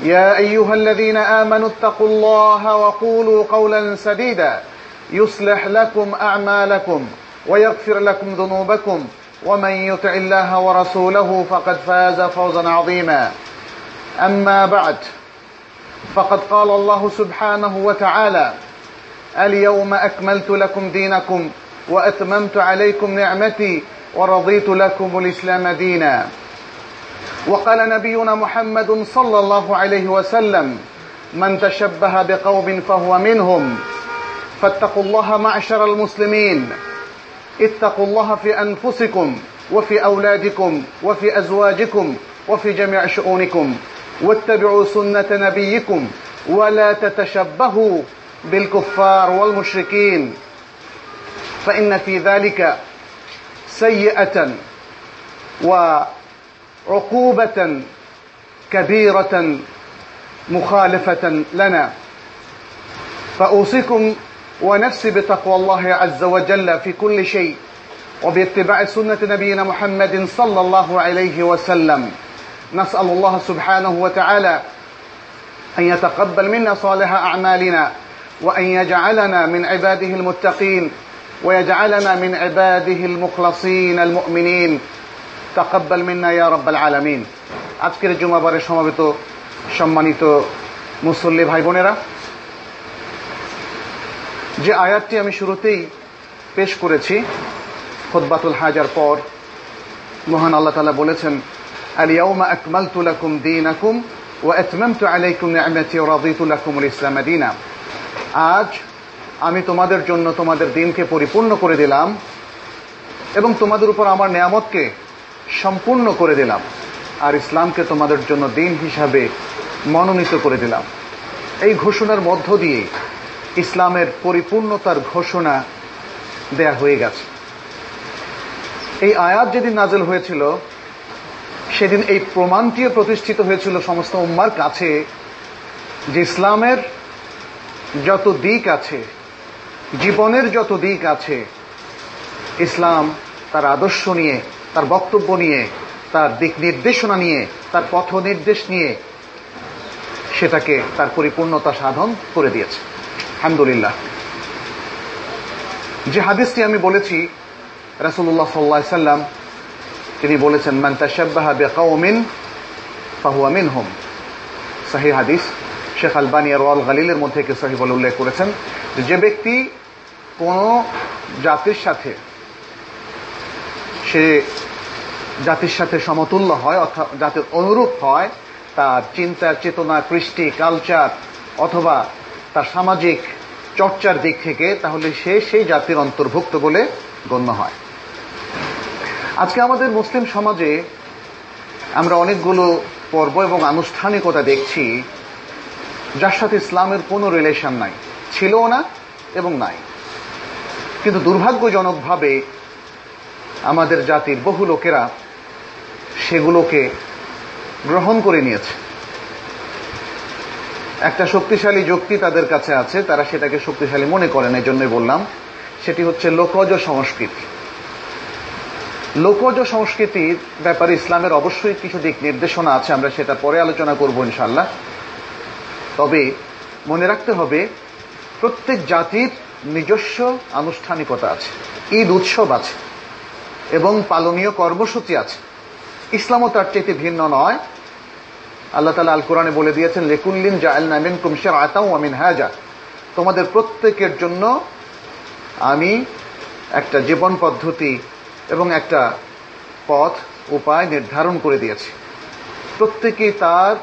يا أيها الذين آمنوا اتقوا الله وقولوا قولا سديدا. يصلح لكم أعمالكم ويغفر لكم ذنوبكم. ومن يطع الله ورسوله فقد فاز فوزا عظيما. أما بعد فقد قال الله سبحانه وتعالى اليوم أكملت لكم دينكم وأتممت عليكم نعمتي ورضيت لكم الإسلام دينا. وقال نبينا محمد صلى الله عليه وسلم من تشبه بقوم فهو منهم. فاتقوا الله معشر المسلمين. اتقوا الله في أنفسكم وفي أولادكم وفي أزواجكم وفي جميع شؤونكم واتبعوا سنة نبيكم ولا تتشبهوا بالكفار والمشركين. فإن في ذلك سيئة وعقوبة كبيرة مخالفة لنا. فأوصيكم ونفسي بتقوى الله عز وجل في كل شيء وباتباع سنة نبينا محمد صلى الله عليه وسلم. نسأل الله سبحانه وتعالى أن يتقبل منا صالح أعمالنا وأن يجعلنا من عباده المتقين ويجعلنا من عباده المخلصين المؤمنين. তাকাব্বাল মিন্না ইয়া রব্বাল আলামিন। আজকের জুমাবারে সমাবেত সম্মানিত মুসল্লি ভাই বোনেরা যে আয়াতটি আমি শুরুতেই পেশ করেছি খোদবাতুল হাজার পর, মহান আল্লাহ তালা বলেছেন, আল ইয়াউমা আকমালতু লাকুম দীনাকুম ওয়া আতমামতু আলাইকুম নিয়ামতি রাদিতুল আকুমুল ইসলাম দিনা। আজ আমি তোমাদের জন্য তোমাদের দিনকে পরিপূর্ণ করে দিলাম এবং তোমাদের উপর আমার নিয়ামতকে সম্পূর্ণ করে দিলাম। আর ইসলামকে তোমাদের জন্য দিন হিসাবে মনোনীত করে দিলাম। এই ঘোষণার মধ্য দিয়ে ইসলামের পরিপূর্ণতার ঘোষণা দেয়া হয়ে গেছে। এই আয়াত যেদিন নাজেল হয়েছিল, সেদিন এই প্রমাণটিও প্রতিষ্ঠিত হয়েছিল সমস্ত উম্মার কাছে যে ইসলামের যত দিক আছে, জীবনের যত দিক আছে, ইসলাম তার আদর্শ নিয়ে তার বক্তব্য নিয়ে, তার দিক নির্দেশনা নিয়ে, তার পথ নির্দেশ নিয়ে সেটাকে তার পরিপূর্ণতা সাধন করে দিয়েছে। আলহামদুলিল্লাহ। যে হাদিসটি আমি বলেছি রাসুল্লাহ সাল্লা সাল্লাম, তিনি বলেছেন, মান তাশাব্বাহা বিকাউমিন ফাহুয়া মিনহুম। সহি হাদিস, শেখ আলবানী রোয়াল গালিলের মধ্যে কে সহি বলে উল্লেখ করেছেন যে ব্যক্তি কোন জাতির সাথে সে জাতির সাথে সমতুল্য হয়, অর্থাৎ জাতির অনুরূপ হয়, তার চিন্তা, চেতনা, কৃষ্টি কালচার অথবা তার সামাজিক চর্চার দিক থেকে, তাহলে সে সেই জাতির অন্তর্ভুক্ত বলে গণ্য হয়। আজকে আমাদের মুসলিম সমাজে আমরা অনেকগুলো পর্ব এবং আনুষ্ঠানিকতা দেখছি, যার সাথে ইসলামের কোনো রিলেশন নাই। ছিলও না এবং নাই। কিন্তু দুর্ভাগ্যজনকভাবে আমাদের জাতির বহু লোকেরা সেগুলোকে গ্রহণ করে নিয়েছে। একটা শক্তিশালী যুক্তি তাদের কাছে আছে, তারা সেটাকে শক্তিশালী মনে করেন এই জন্যই বললাম। সেটি হচ্ছে লোকজ সংস্কৃতি। লোকজ সংস্কৃতির ব্যাপারে ইসলামের অবশ্যই কিছু দিক নির্দেশনা আছে, আমরা সেটা পরে আলোচনা করব ইনশাল্লাহ তবে মনে রাখতে হবে, প্রত্যেক জাতির নিজস্ব আনুষ্ঠানিকতা আছে, ঈদ উৎসব আছে। এবং পালনীয় কর্মসূচি আছে। ইসলামও তার চেয়ে ভিন্ন নয়। আল্লাহ তালা আল কোরআনে বলে দিয়েছেন, লেকুল্লিন জায়াল নামিন কুমশের আতাউ আমিন হাজা তোমাদের প্রত্যেকের জন্য আমি একটা জীবন পদ্ধতি এবং একটা পথ, উপায় নির্ধারণ করে দিয়েছি। প্রত্যেকেই তার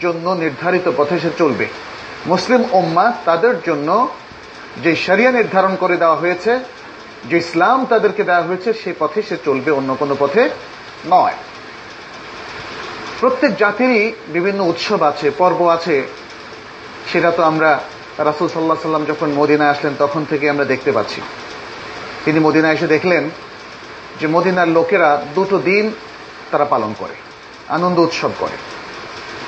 জন্য নির্ধারিত পথে সে চলবে। মুসলিম ওম্মা তাদের জন্য যে সারিয়া নির্ধারণ করে দেওয়া হয়েছে যে ইসলাম তাদেরকে দেওয়া হয়েছে, সে পথে সে চলবে, অন্য কোনো পথে নয়। প্রত্যেক জাতিরই বিভিন্ন উৎসব আছে, পর্ব আছে। সেটা তো আমরা রাসুল সাল্লাহ সাল্লাম যখন মদিনায় আসলেন, তখন থেকে আমরা দেখতে পাচ্ছি। তিনি মদিনায় এসে দেখলেন যে মদিনার লোকেরা দুটো দিন তারা পালন করে, আনন্দ উৎসব করে।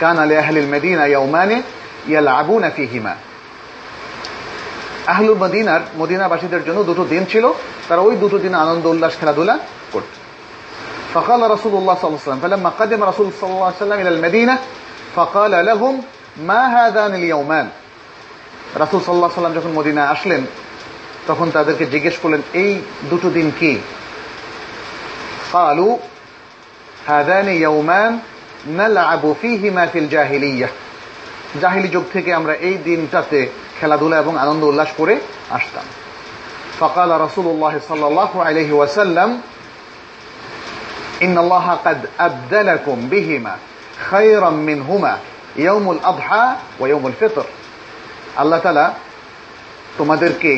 কান আলী আহলিল মেদিনা ইয়াউমানে ইয়াল আবু নাকি হিমা আহলুল মদিনার মদিনাবাসীদের জন্য দুটো দিন ছিল তারা ওই দুটো দিন আনন্দ উল্লাস খেলাধুলা করত فقال رسول الله صلى الله عليه وسلم فلما قدم رسول صلى الله عليه وسلم إلى المدينة فقال لهم ما هذان اليومان রাসুল সাল্লাহ সাল্লাম যখন মদিনা আসলেন তখন তাদেরকে জিজ্ঞেস করলেন এই দুটো দিন কি قالوا هذان يومان نلعب فيهما في الجاهليه জাহিলি যুগ থেকে আমরা এই দিনটাতে খেলাধুলা এবং আনন্দ উল্লাস করে আসতাম فقال رسول الله صلى الله عليه وسلم إن الله قد أبدلكم بهما خيرا منهما يوم الأضحى ويوم الفطر আল্লাহ তালা তোমাদেরকে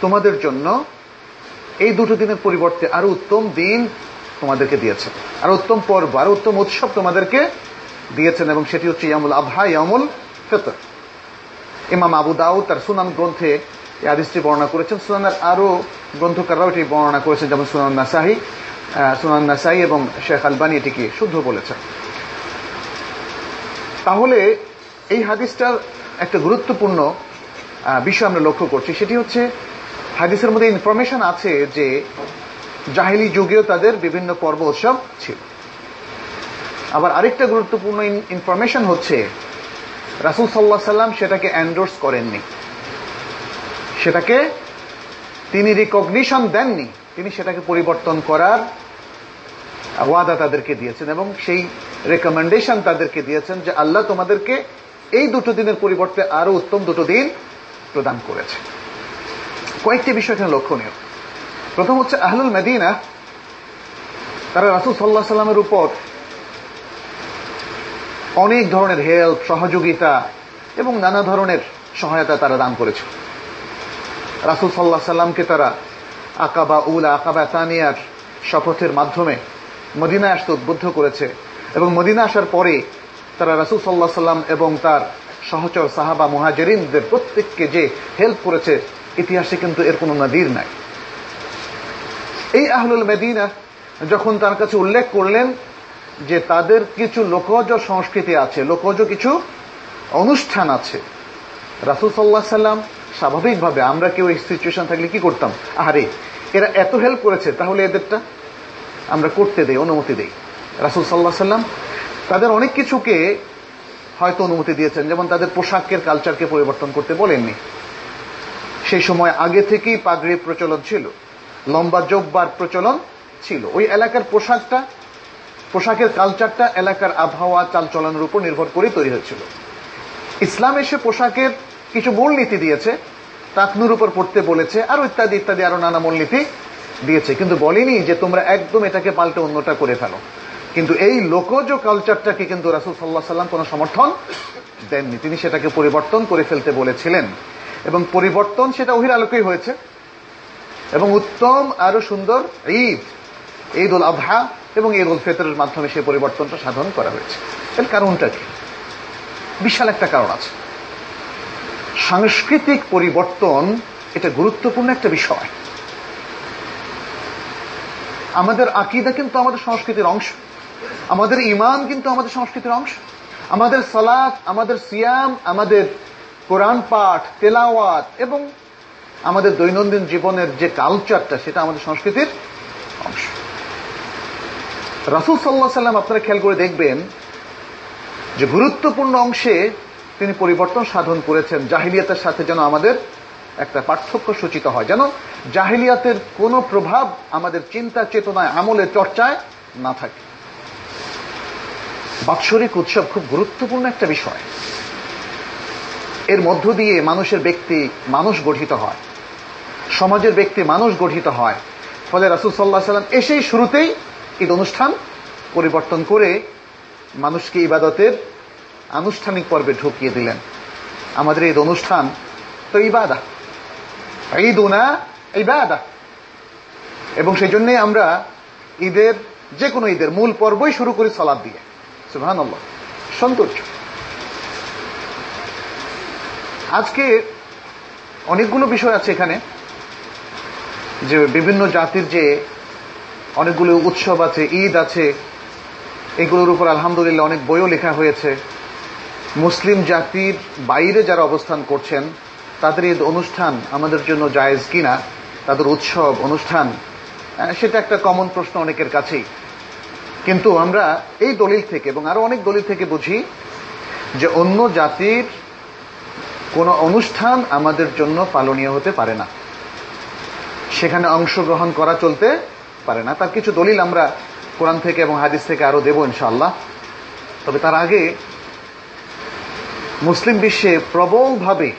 তোমাদের জন্য এই দুটো দিনের পরিবর্তে আরো উত্তম দিন তোমাদেরকে দিয়েছেন আরো উত্তম পর্ব আরো উত্তম উৎসব তোমাদেরকে দিয়েছেন এবং সেটি হচ্ছে ইয়ামুল আবহা ইয়ামুল ফিতর ইমাম আবু দাউদ তার সুনান গ্রন্থে এই আদিসটি বর্ণনা করেছেন। সুনানের আরও গ্রন্থকাররাও এটি বর্ণনা করেছেন, যেমন সুনান নাসাহি সুনান নাসাই এবং শেখ আলবানি এটিকে শুদ্ধ বলেছেন। তাহলে এই হাদিসটার একটা গুরুত্বপূর্ণ বিষয় আমরা লক্ষ্য করছি। সেটি হচ্ছে হাদিসের মধ্যে ইনফরমেশন আছে যে জাহিলি যুগেও তাদের বিভিন্ন পর্ব উৎসব ছিল। আবার আরেকটা গুরুত্বপূর্ণ ইনফরমেশন হচ্ছে রাসুল সাল্লাহ সাল্লাম সেটাকে অ্যান্ডোর্স করেননি। সেটাকে তিনি রিকগনিশন দেননি। তিনি সেটাকে পরিবর্তন করার ওয়াদা তাদেরকে দিয়েছেন এবং সেই রেকমেন্ডেশন তাদেরকে দিয়েছেন যে আল্লাহ তোমাদেরকে এই দুটো দিনের পরিবর্তে আরও উত্তম দুটো দিন প্রদান করেছে। কয়েকটি বিষয় এখানে লক্ষণীয়। প্রথম হচ্ছে আহলুল মেদিনা, তারা রাসুল সাল্লাহ সাল্লামের উপর অনেক ধরনের হেল্প সহযোগিতা এবং নানা ধরনের সহায়তা তারা দান করেছে। রাসুল সাল্লাহ সাল্লামকে তারা আকাবা উল আকাবা তানিয়ার শপথের মাধ্যমে মদিনায় আসতে উদ্বুদ্ধ করেছে এবং মদিনা আসার পরে তারা রাসুল সাল্লাহ সাল্লাম এবং তার সহচর সাহাবা মুহাজেরিনদের প্রত্যেককে যে হেল্প করেছে, ইতিহাসে কিন্তু এর কোনো নদীর নাই। এই আহলুল মেদিনা যখন তার কাছে উল্লেখ করলেন যে তাদের কিছু লোকজ সংস্কৃতি আছে, লোকজ কিছু অনুষ্ঠান আছে। রাসুল সাল্লাহ সাল্লাম স্বাভাবিকভাবে আমরা কেউ এই সিচুয়েশন থাকলে কি করতাম? আরে এরা এত হেল্প করেছে, তাহলে এদেরটা আমরা করতে দেই, অনুমতি দেই। রাসুল সাল্লাহ সাল্লাম তাদের অনেক কিছুকে হয়তো অনুমতি দিয়েছেন, যেমন তাদের পোশাকের কালচারকে পরিবর্তন করতে বলেননি। সেই সময় আগে থেকেই পাগড়ির প্রচলন ছিল, লম্বা জব্বার প্রচলন ছিল। ওই এলাকার পোশাকটা পোশাকের কালচারটা এলাকার আবহাওয়া চালচলনের উপর নির্ভর করে তৈরি হয়েছিল। ইসলাম এসে পোশাকের কিছু মূলনীতি দিয়েছে, তাকনুর উপর পড়তে বলেছে, আরও ইত্যাদি ইত্যাদি আরও নানা মূলনীতি দিয়েছে। কিন্তু বলেনি যে তোমরা একদম এটাকে পাল্টে অন্যটা করে ফেলো। কিন্তু এই লোকজ কালচারটাকে কিন্তু রাসুল সাল্লাহ সাল্লাম কোনো সমর্থন দেননি। তিনি সেটাকে পরিবর্তন করে ফেলতে বলেছিলেন। এবং পরিবর্তন সেটা ওহির আলোকেই হয়েছে। এবং উত্তম আরও সুন্দর ঈদ ঈদ উল আবহা এবং উল ফিতরের মাধ্যমে সেই পরিবর্তনটা সাধন করা হয়েছে। এর কারণটা কি? বিশাল একটা কারণ আছে। সাংস্কৃতিক পরিবর্তন এটা গুরুত্বপূর্ণ একটা বিষয়। আমাদের আকিদা কিন্তু আমাদের সংস্কৃতির অংশ। আমাদের ইমান কিন্তু আমাদের সংস্কৃতির অংশ। আমাদের সালাদ আমাদের সিয়াম, আমাদের কোরআন পাঠ, তেলাওয়াত এবং আমাদের দৈনন্দিন জীবনের যে কালচারটা সেটা আমাদের সংস্কৃতির অংশ। রাসুল সাল্লাহ সাল্লাম আপনারা খেয়াল করে দেখবেন যে গুরুত্বপূর্ণ অংশে তিনি পরিবর্তন সাধন করেছেন। জাহিলিয়াতের সাথে যেন আমাদের একটা পার্থক্য সূচিত হয়। যেন জাহিলিয়াতের কোনো প্রভাব আমাদের চিন্তা, চেতনায় আমলের চর্চায় না থাকে। বাৎসরিক উৎসব খুব গুরুত্বপূর্ণ একটা বিষয়। এর মধ্য দিয়ে মানুষের ব্যক্তি মানুষ গঠিত হয়। সমাজের ব্যক্তি মানুষ গঠিত হয়। ফলে রাসুল সাল্লাহ সাল্লাম এসেই শুরুতেই ঈদ অনুষ্ঠান পরিবর্তন করে মানুষকে ইবাদতের আনুষ্ঠানিক পর্বে ঢুকিয়ে দিলেন। আমাদের ঈদ অনুষ্ঠান তো ইবাদা। ঈদ উনা ইবাদা। এবং সেই জন্যই আমরা ঈদের যে কোনো ঈদের মূল পর্বই শুরু করি সলাদ দিয়ে। সুহান সৌন্দর্য আজকে অনেকগুলো বিষয় আছে এখানে। যে বিভিন্ন জাতির যে অনেকগুলো উৎসব আছে, ঈদ আছে। এগুলোর উপর আলহামদুলিল্লাহ অনেক বইও লেখা হয়েছে। মুসলিম জাতির বাইরে যারা অবস্থান করছেন, তাদের ঈদ অনুষ্ঠান আমাদের জন্য জায়েজ কিনা, তাদের উৎসব, অনুষ্ঠান সেটা একটা কমন প্রশ্ন অনেকের কাছেই। কিন্তু আমরা এই দলিল থেকে এবং আরও অনেক দলিল থেকে বুঝি যে অন্য জাতির কোন অনুষ্ঠান আমাদের জন্য পালনীয় হতে পারে না। সেখানে অংশগ্রহণ করা চলতে পারে না। তার কিছু দলিল আমরা কোরআন থেকে এবং হাদিস থেকে আরও দেব ইনশাল্লাহ তবে তার আগে মুসলিম বিশ্বে প্রবলভাবে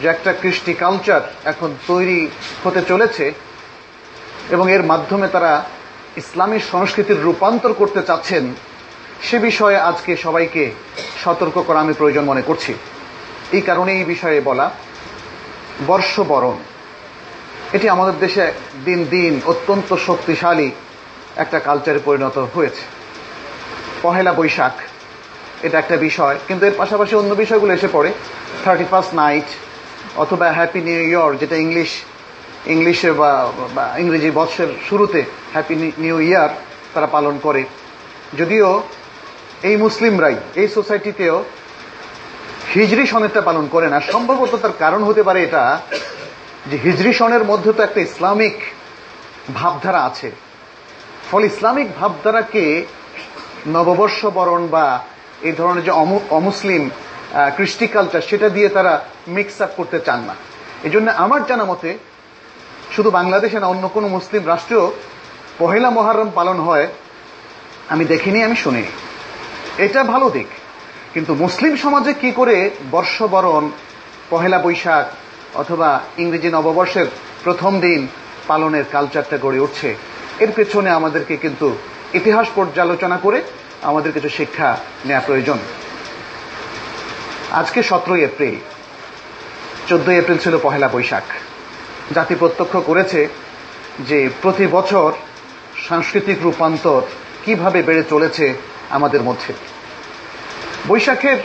যে একটা কৃষ্টি কালচার এখন তৈরি হতে চলেছে এবং এর মাধ্যমে তারা ইসলামী সংস্কৃতির রূপান্তর করতে চাচ্ছেন, সে বিষয়ে আজকে সবাইকে সতর্ক করা আমি প্রয়োজন মনে করছি। এই কারণে এই বিষয়ে বলা বর্ষবরণ। এটি আমাদের দেশে দিন দিন অত্যন্ত শক্তিশালী একটা কালচারে পরিণত হয়েছে। পহেলা বৈশাখ, এটা একটা বিষয়, কিন্তু এর পাশাপাশি অন্য বিষয়গুলো এসে পড়ে। থার্টি ফার্স্ট নাইট অথবা হ্যাপি নিউ ইয়ার যেটা ইংলিশ ইংলিশে বা ইংরেজি বৎসের শুরুতে হ্যাপি নিউ ইয়ার তারা পালন করে। যদিও এই মুসলিমরাই, এই সোসাইটিতেও হিজরি সনেরটা পালন করে না। সম্ভবত তার কারণ হতে পারে এটা যে হিজরি সনের মধ্যে তো একটা ইসলামিক ভাবধারা আছে। ফলে ইসলামিক ভাবধারাকে নববর্ষ বরণ বা এই ধরনের যে অমুসলিম কৃষ্টি কালচার সেটা দিয়ে তারা মিক্স আপ করতে চান না। এই জন্য আমার জানা মতে শুধু বাংলাদেশে না, অন্য কোনো মুসলিম রাষ্ট্রেও পহেলা মহারম পালন হয়, আমি দেখিনি, আমি শুনিনি। এটা ভালো দিক। কিন্তু মুসলিম সমাজে কি করে বর্ষবরণ, পহেলা বৈশাখ অথবা ইংরেজি নববর্ষের প্রথম দিন পালনের কালচারটা গড়ে উঠছে। এর পেছনে আমাদেরকে কিন্তু ইতিহাস পর্যালোচনা করে আমাদের কিছু শিক্ষা নেওয়া প্রয়োজন। আজকে সতেরোই এপ্রিল। চোদ্দই এপ্রিল ছিল পহেলা বৈশাখ। জাতি প্রত্যক্ষ করেছে যে প্রতি বছর সাংস্কৃতিক রূপান্তর কীভাবে বেড়ে চলেছে আমাদের মধ্যে। বৈশাখের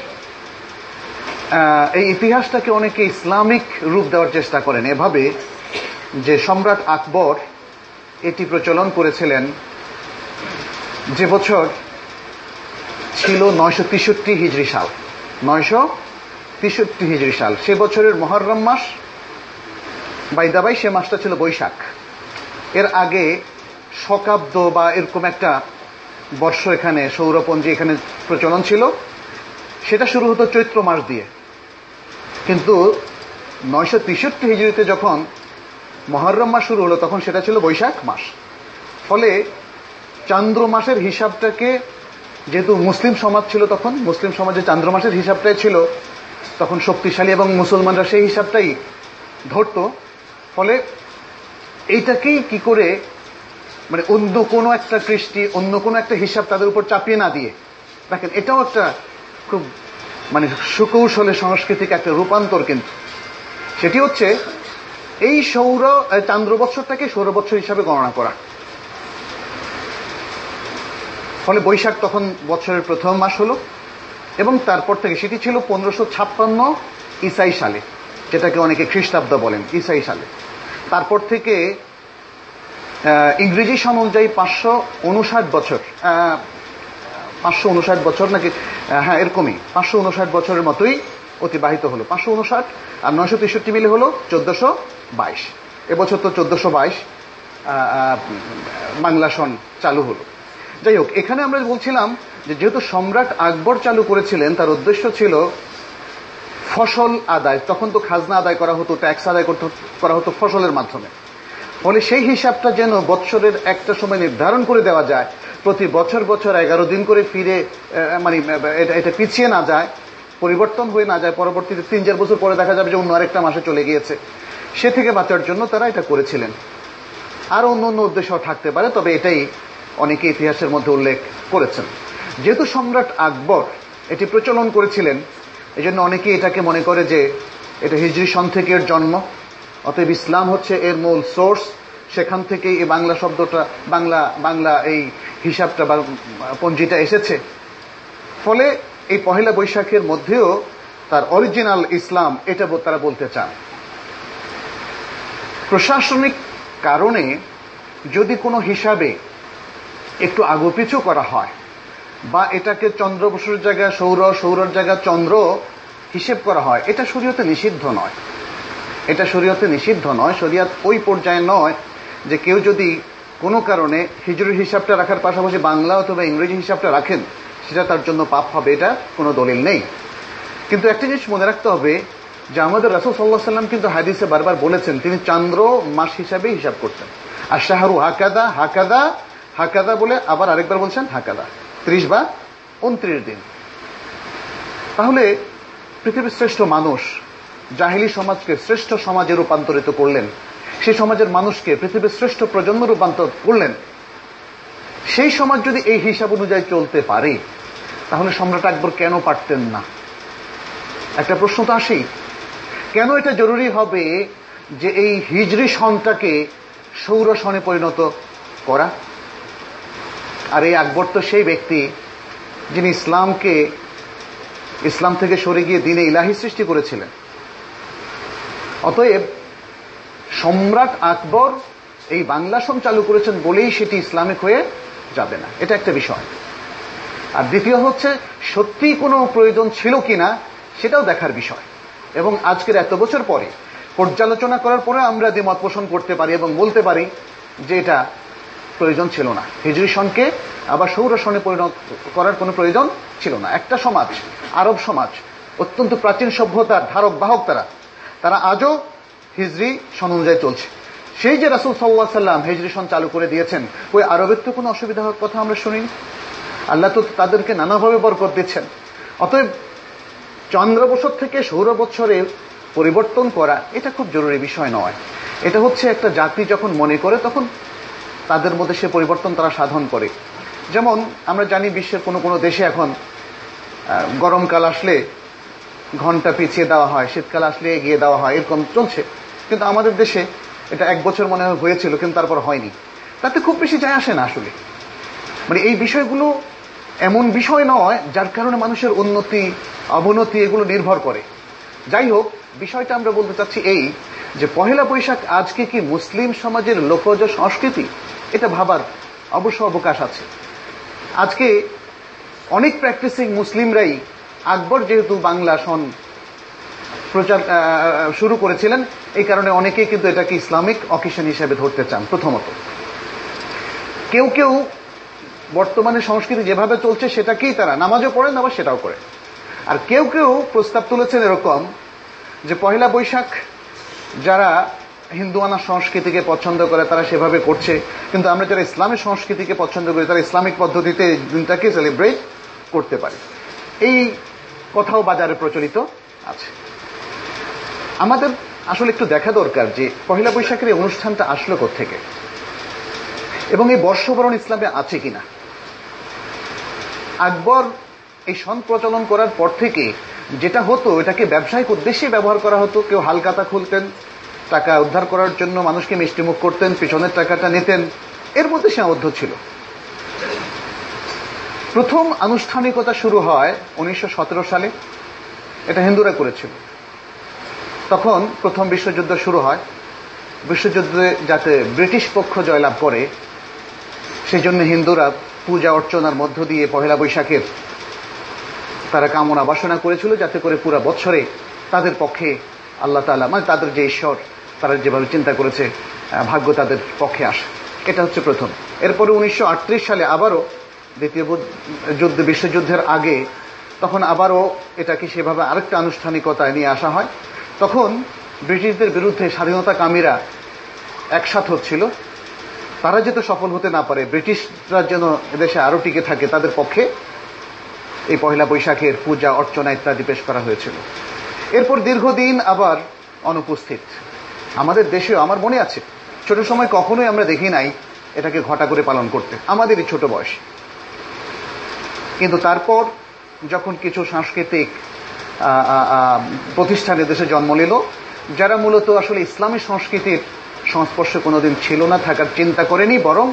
এই ইতিহাসটাকে অনেকে ইসলামিক রূপ দেওয়ার চেষ্টা করেন। এভাবে যে সম্রাট আকবর এটি প্রচলন করেছিলেন, যে বছর ছিল নয়শো তেষট্টি হিজড়ি সাল। নয়শো তেষট্টি হিজড়ি সাল। সে বছরের মহরম মাস বাইদাবাই সে মাসটা ছিল বৈশাখ। এর আগে শকাব্দ বা এরকম একটা বর্ষ এখানে, সৌরপঞ্জি এখানে প্রচলন ছিল। সেটা শুরু হতো চৈত্র মাস দিয়ে। কিন্তু নয়শো তেষট্টি হিজড়িতে যখন মহরম মাস শুরু হলো, তখন সেটা ছিল বৈশাখ মাস। ফলে চান্দ্র মাসের হিসাবটাকে যেহেতু মুসলিম সমাজ ছিল তখন, মুসলিম সমাজে চান্দ্র মাসের হিসাবটাই ছিল, তখন শক্তিশালী এবং মুসলমানরা সেই হিসাবটাই ধরত। ফলে এইটাকেই কি করে মানে অন্য কোনো একটা কৃষ্টি, অন্য কোনো একটা হিসাব তাদের উপর চাপিয়ে না দিয়ে, দেখেন এটাও একটা খুব মানে সুকৌশলে সাংস্কৃতিক একটা রূপান্তর কিন্তু। সেটি হচ্ছে এই সৌর চান্দ্র বৎসরটাকে সৌর বৎসর হিসাবে গণনা করা। ফলে বৈশাখ তখন বছরের প্রথম মাস হলো এবং তারপর থেকে সেটি ছিল পনেরোশো ছাপ্পান্ন ইসাই সালে, যেটাকে অনেকে খ্রিস্টাব্দ বলেন, ইসাই সালে। তারপর থেকে ইংরেজি সন অনুযায়ী পাঁচশো উনষাট বছর পাঁচশো উনষাট বছর নাকি হ্যাঁ এরকমই। পাঁচশো উনষাট বছরের মতোই অতিবাহিত হলো। পাঁচশো উনষাট আর নয়শো তেষট্টি মিলে হলো চোদ্দশো বাইশ। এবছর তো চোদ্দশো বাইশ বাংলা সন চালু হলো। যাই হোক, এখানে আমরা বলছিলাম যে যেহেতু সম্রাট আকবর চালু করেছিলেন, তার উদ্দেশ্য ছিল ফসল আদায়। তখন তো খাজনা আদায় করা হতো, ট্যাক্স আদায় করা হতো ফসলের মাধ্যমে। ফলে সেই হিসাবটা যেন বৎসরের একটা সময় নির্ধারণ করে দেওয়া যায়। প্রতি বছর বছর এগারো দিন করে ফিরে মানে এটা পিছিয়ে না যায়, পরিবর্তন হয়ে না যায়, পরবর্তীতে তিন চার বছর পরে দেখা যাবে যে অন্য আরেকটা মাসে চলে গিয়েছে। সে থেকে বাঁচার জন্য তারা এটা করেছিলেন। আর অন্য অন্য উদ্দেশ্য থাকতে পারে, তবে এটাই অনেকে ইতিহাসের মধ্যে উল্লেখ করেছেন। যেহেতু সম্রাট আকবর এটি প্রচলন করেছিলেন এই জন্য অনেকে এটাকে মনে করে যে এটা হিজরি সন থেকে জন্ম। অতএব ইসলাম হচ্ছে এর মূল সোর্স। সেখান থেকেই এই বাংলা শব্দটা, বাংলা বাংলা এই হিসাবটা বা পঞ্জিটা এসেছে। ফলে এই পহেলা বৈশাখের মধ্যেও তার অরিজিনাল ইসলাম এটা তারা বলতে চান। প্রশাসনিক কারণে যদি কোনো হিসাবে একটু আগোপিছু করা হয় বা এটাকে চন্দ্র বসুর জায়গায় সৌর, সৌরর জায়গায় চন্দ্র হিসেব করা হয়, এটা শরীয়তে নিষিদ্ধ নয়। এটা শরীয়তে নিষিদ্ধ নয়, শরীয়ত ওই পর্যায়ে নয় যে কেউ যদি কোনো কারণে হিজুরির হিসাবটা রাখার পাশাপাশি বাংলা অথবা ইংরেজি হিসাবটা রাখেন, সেটা তার জন্য পাপ হবে, এটা কোনো দলিল নেই। কিন্তু একটা জিনিস মনে রাখতে হবে, যে আমাদের রাসুল সাল্লাহ সাল্লাম কিন্তু হাদিসে বারবার বলেছেন, তিনি চান্দ্র মাস হিসাবে হিসাব করতেন। আর শাহরু হাকাদা হাকাদা হাকাদা বলে আবার আরেকবার বলছেন হাকাদা। ত্রিশ বা উনত্রিশ দিন। তাহলে পৃথিবীর শ্রেষ্ঠ মানুষ জাহিলি সমাজকে শ্রেষ্ঠ সমাজে রূপান্তরিত করলেন। সেই সমাজের মানুষকে পৃথিবীর শ্রেষ্ঠ প্রজন্ম রূপান্তর করলেন। সেই সমাজ যদি এই হিসাব অনুযায়ী চলতে পারে, তাহলে সম্রাট আকবর কেন পারতেন না? একটা প্রশ্ন তো আসেই। কেন এটা জরুরি হবে যে এই হিজরি সনটাকে সৌর সনে পরিণত করা? আর এই আকবর তো সেই ব্যক্তি যিনি ইসলামকে, ইসলাম থেকে সরে গিয়ে দিনে ইলাহি সৃষ্টি করেছিলেন। অতএব সম্রাট আকবর এই বাংলা সম চালু করেছেন বলেই সেটি ইসলামিক হয়ে যাবে না। এটা একটা বিষয়। আর দ্বিতীয় হচ্ছে, সত্যিই কোনো প্রয়োজন ছিল কিনা সেটাও দেখার বিষয়। এবং আজকের এত বছর পরে পর্যালোচনা করার পরে আমরা দ্বিমত পোষণ করতে পারি এবং বলতে পারি যে এটা প্রয়োজন ছিল না। হিজরি সনকে আবার সৌর সনে পরিণত করার কোনো প্রয়োজন ছিল না। একটা সমাজ, আরব সমাজ, অত্যন্ত প্রাচীন সভ্যতার ধারক বাহক তারা তারা আজও হিজরি সন অনুযায়ী চলছে। সেই যে রাসুল সাল্লাহ সাল্লাম হিজরি সন চালু করে দিয়েছেন, ওই আরবের তো কোনো অসুবিধা হওয়ার কথা আমরা শুনিনি। আল্লাহ তো তাদেরকে নানাভাবে বরকত দিচ্ছেন। অতএব চন্দ্র বছর থেকে সৌর বৎসরে পরিবর্তন করা, এটা খুব জরুরি বিষয় নয়। এটা হচ্ছে একটা জাতি যখন মনে করে, তখন তাদের মধ্যে সে পরিবর্তন তারা সাধন করে। যেমন আমরা জানি বিশ্বের কোনো কোনো দেশে এখন গরমকাল আসলে ঘণ্টা পিছিয়ে দেওয়া হয়, শীতকাল আসলে এগিয়ে দেওয়া হয়, এরকম চলছে। কিন্তু আমাদের দেশে এটা এক বছর মনে হয় হয়েছিল, কিন্তু তারপর হয়নি। তাতে খুব বেশি যায় আসে না আসলে। মানে এই বিষয়গুলো এমন বিষয় নয় যার কারণে মানুষের উন্নতি, অবনতি এগুলো নির্ভর করে। যাই হোক, বিষয়টা আমরা বলতে চাচ্ছি এই যে পহেলা বৈশাখ আজকে কি মুসলিম সমাজের লোকজ সংস্কৃতি? এটা ভাবার অবশ্য অবকাশ আছে। আজকে অনেক প্র্যাকটিসিং মুসলিমরাই আকবর যেহেতু বাংলা সন প্রচার শুরু করেছিলেন, এই কারণে অনেকেই কিন্তু এটাকে ইসলামিক অকেশন হিসেবে ধরতে চান, প্রথমত। কেউ কেউ বর্তমানে সংস্কৃতি যেভাবে চলছে সেটাকেই তারা নামাজও পড়েন, আবার সেটাও করে আর কেউ কেউ প্রস্তাব তুলেছেন এরকম যে পহেলা বৈশাখ যারা হিন্দুয়ানা সংস্কৃতিকে পছন্দ করে তারা সেভাবে করছে, কিন্তু আমরা যারা ইসলামের সংস্কৃতিকে পছন্দ করি, তারা ইসলামিক পদ্ধতিতে দিনটাকে সেলিব্রেট করতে পারি। এই কথাও বাজারে প্রচলিত আছে। আমাদের আসলে একটু দেখা দরকার যে পহেলা বৈশাখের এই অনুষ্ঠানটা আসলো থেকে এবং এই বর্ষবরণ ইসলামে আছে কিনা। আকবর এই সন প্রচলন করার পর থেকে যেটা হতো, এটাকে ব্যবসায়িক উদ্দেশ্যে ব্যবহার করা হতো। কেউ হালকাতা খুলতেন, টাকা উদ্ধার করার জন্য মানুষকে মিষ্টিমুখ করতেন, পিছনের টাকাটা নিতেন। এর মধ্যে সীমাবদ্ধ ছিল। প্রথম আনুষ্ঠানিকতা শুরু হয় উনিশশো সতেরো সালে। এটা হিন্দুরা করেছিল। তখন প্রথম বিশ্বযুদ্ধ শুরু হয়। বিশ্বযুদ্ধে যাতে ব্রিটিশ পক্ষ জয়লাভ করে সেই জন্য হিন্দুরা পূজা অর্চনার মধ্য দিয়ে পহেলা বৈশাখের তারা কামনা বাসনা করেছিল যাতে করে পুরা বছরে তাদের পক্ষে আল্লাহ তালা মানে তাদের যে ঈশ্বর, তারা যেভাবে চিন্তা করেছে ভাগ্য তাদের পক্ষে আসে। এটা হচ্ছে প্রথম। এরপরে উনিশশো আটত্রিশ সালে আবারও দ্বিতীয় যুদ্ধ বিশ্বযুদ্ধের আগে তখন আবারও এটাকে সেভাবে আরেকটা আনুষ্ঠানিকতায় নিয়ে আসা হয়। তখন ব্রিটিশদের বিরুদ্ধে স্বাধীনতা কামীরা একসাথ হচ্ছিল। তারা যেহেতু সফল হতে না পারে, ব্রিটিশরা যেন এদেশে আরও টিকে থাকে, তাদের পক্ষে এই পয়লা বৈশাখের পূজা, অর্চনা ইত্যাদি পেশ করা হয়েছিল। এরপর দীর্ঘদিন আবার অনুপস্থিত। আমাদের দেশেও, আমার মনে আছে, ছোট সময় কখনোই আমরা দেখি নাই এটাকে ঘটা করে পালন করতে। আমাদেরই ছোট বয়স। কিন্তু তারপর যখন কিছু সাংস্কৃতিক প্রতিষ্ঠানে দেশে জন্ম নিল, যারা মূলত আসলে ইসলামী সংস্কৃতির সংস্পর্শে কোনোদিন ছিল না, থাকার চিন্তা করেনি, বরং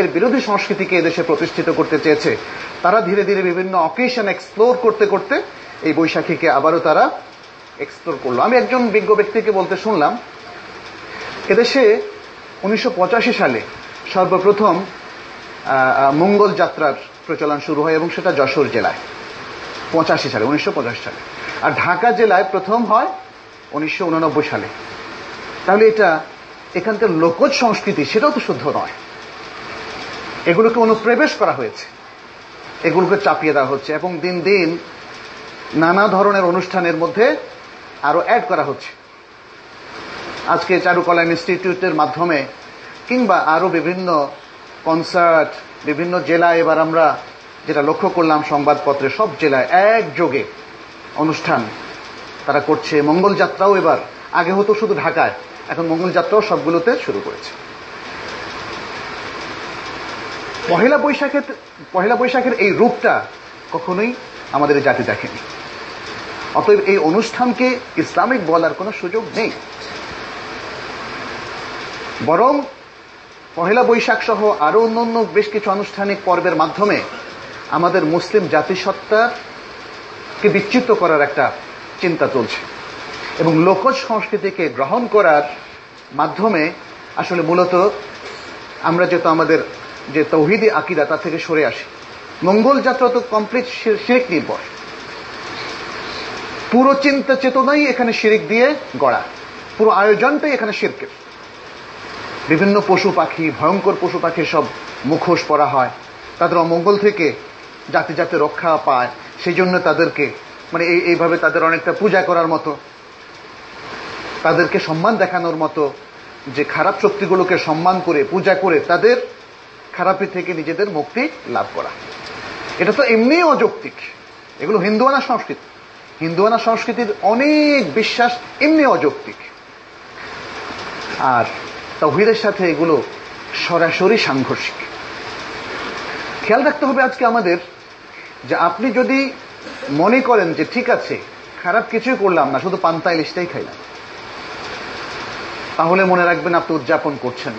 এর বিরোধী সংস্কৃতিকে এদেশে প্রতিষ্ঠিত করতে চেয়েছে, তারা ধীরে ধীরে বিভিন্ন অকেশন এক্সপ্লোর করতে করতে এই বৈশাখীকে আবারও তারা এক্সপ্লোর করল। আমি একজন বিজ্ঞ ব্যক্তিকে বলতে শুনলাম, এদেশে উনিশশো পঁচাশি সালে সর্বপ্রথম মঙ্গল যাত্রার প্রচলন শুরু হয় এবং সেটা যশোর জেলায়, পঁচাশি সালে, উনিশশো পঞ্চাশ সালে। আর ঢাকা জেলায় প্রথম হয় উনিশশো উননব্বই সালে। তাহলে এটা এখানকার লোকজ সংস্কৃতি, সেটাও তো শুদ্ধ নয়। এগুলোকে অনুপ্রবেশ করা হয়েছে। এগুলোকে চাপিয়ে দেওয়া হচ্ছে এবং দিন দিন নানা ধরনের অনুষ্ঠানের মধ্যে আরও অ্যাড করা হচ্ছে। আজকে চারুকলা ইনস্টিটিউটের মাধ্যমে কিংবা আরও বিভিন্ন কনসার্ট বিভিন্ন জেলায় এবার আমরা যেটা লক্ষ্য করলাম সংবাদপত্রে, সব জেলায় একযোগে অনুষ্ঠান তারা করছে। মঙ্গল যাত্রাও এবার আগে হতো শুধু ঢাকায়, এখন মঙ্গল যাত্রাও সবগুলোতে শুরু করেছে। পহেলা বৈশাখের পহেলা বৈশাখের এই রূপটা কখনোই আমাদের জাতি দেখেনি। অতএব এই অনুষ্ঠানকে ইসলামিক বলার কোনো সুযোগ নেই। বরং পহেলা বৈশাখ সহ আরও অন্যান্য বেশ কিছু আনুষ্ঠানিক পর্বের মাধ্যমে আমাদের মুসলিম জাতিসত্তাকে বিচ্যুত করার একটা চিন্তা চলছে এবং লোকজ সংস্কৃতিকে গ্রহণ করার মাধ্যমে আসলে মূলত আমরা যেহেতু আমাদের যে তৌহিদি আকিদা, তা থেকে সরে আসি। মঙ্গল যাত্রা তো কমপ্লিট শিরিক নির্ভর পুরো চিন্তা চেতনাই এখানে শিরিক দিয়ে গড়া। পুরো আয়োজনটাই এখানে শিরকের। বিভিন্ন পশু পাখি, ভয়ঙ্কর পশু পাখির সব মুখোশ পরা হয়। তাদের অমঙ্গল থেকে জাতি জাতি রক্ষা পায়। সেই জন্য তাদেরকে মানে এই, এইভাবে তাদের অনেকটা পূজা করার মতো, তাদেরকে সম্মান দেখানোর মতো যে খারাপ শক্তিগুলোকে সম্মান করে, পূজা করে তাদের খারাপি থেকে নিজেদের মুক্তি লাভ করা। এটা তো এমনি অযৌক্তিক। এগুলো হিন্দুয়ানা সংস্কৃতি। হিন্দুয়ানা সংস্কৃতির অনেক বিশ্বাস এমনি অযৌক্তিক। আর তহিদের সাথে এগুলো সরাসরি সাংঘর্ষিক। খেয়াল রাখতে হবে আজকে আমাদের যে আপনি যদি মনে করেন যে ঠিক আছে, খারাপ কিছুই করলাম না, শুধু পান্তা ইলিশটাই খাইলাম। তাহলে মনে রাখবেন আপনি উদযাপন করছেন।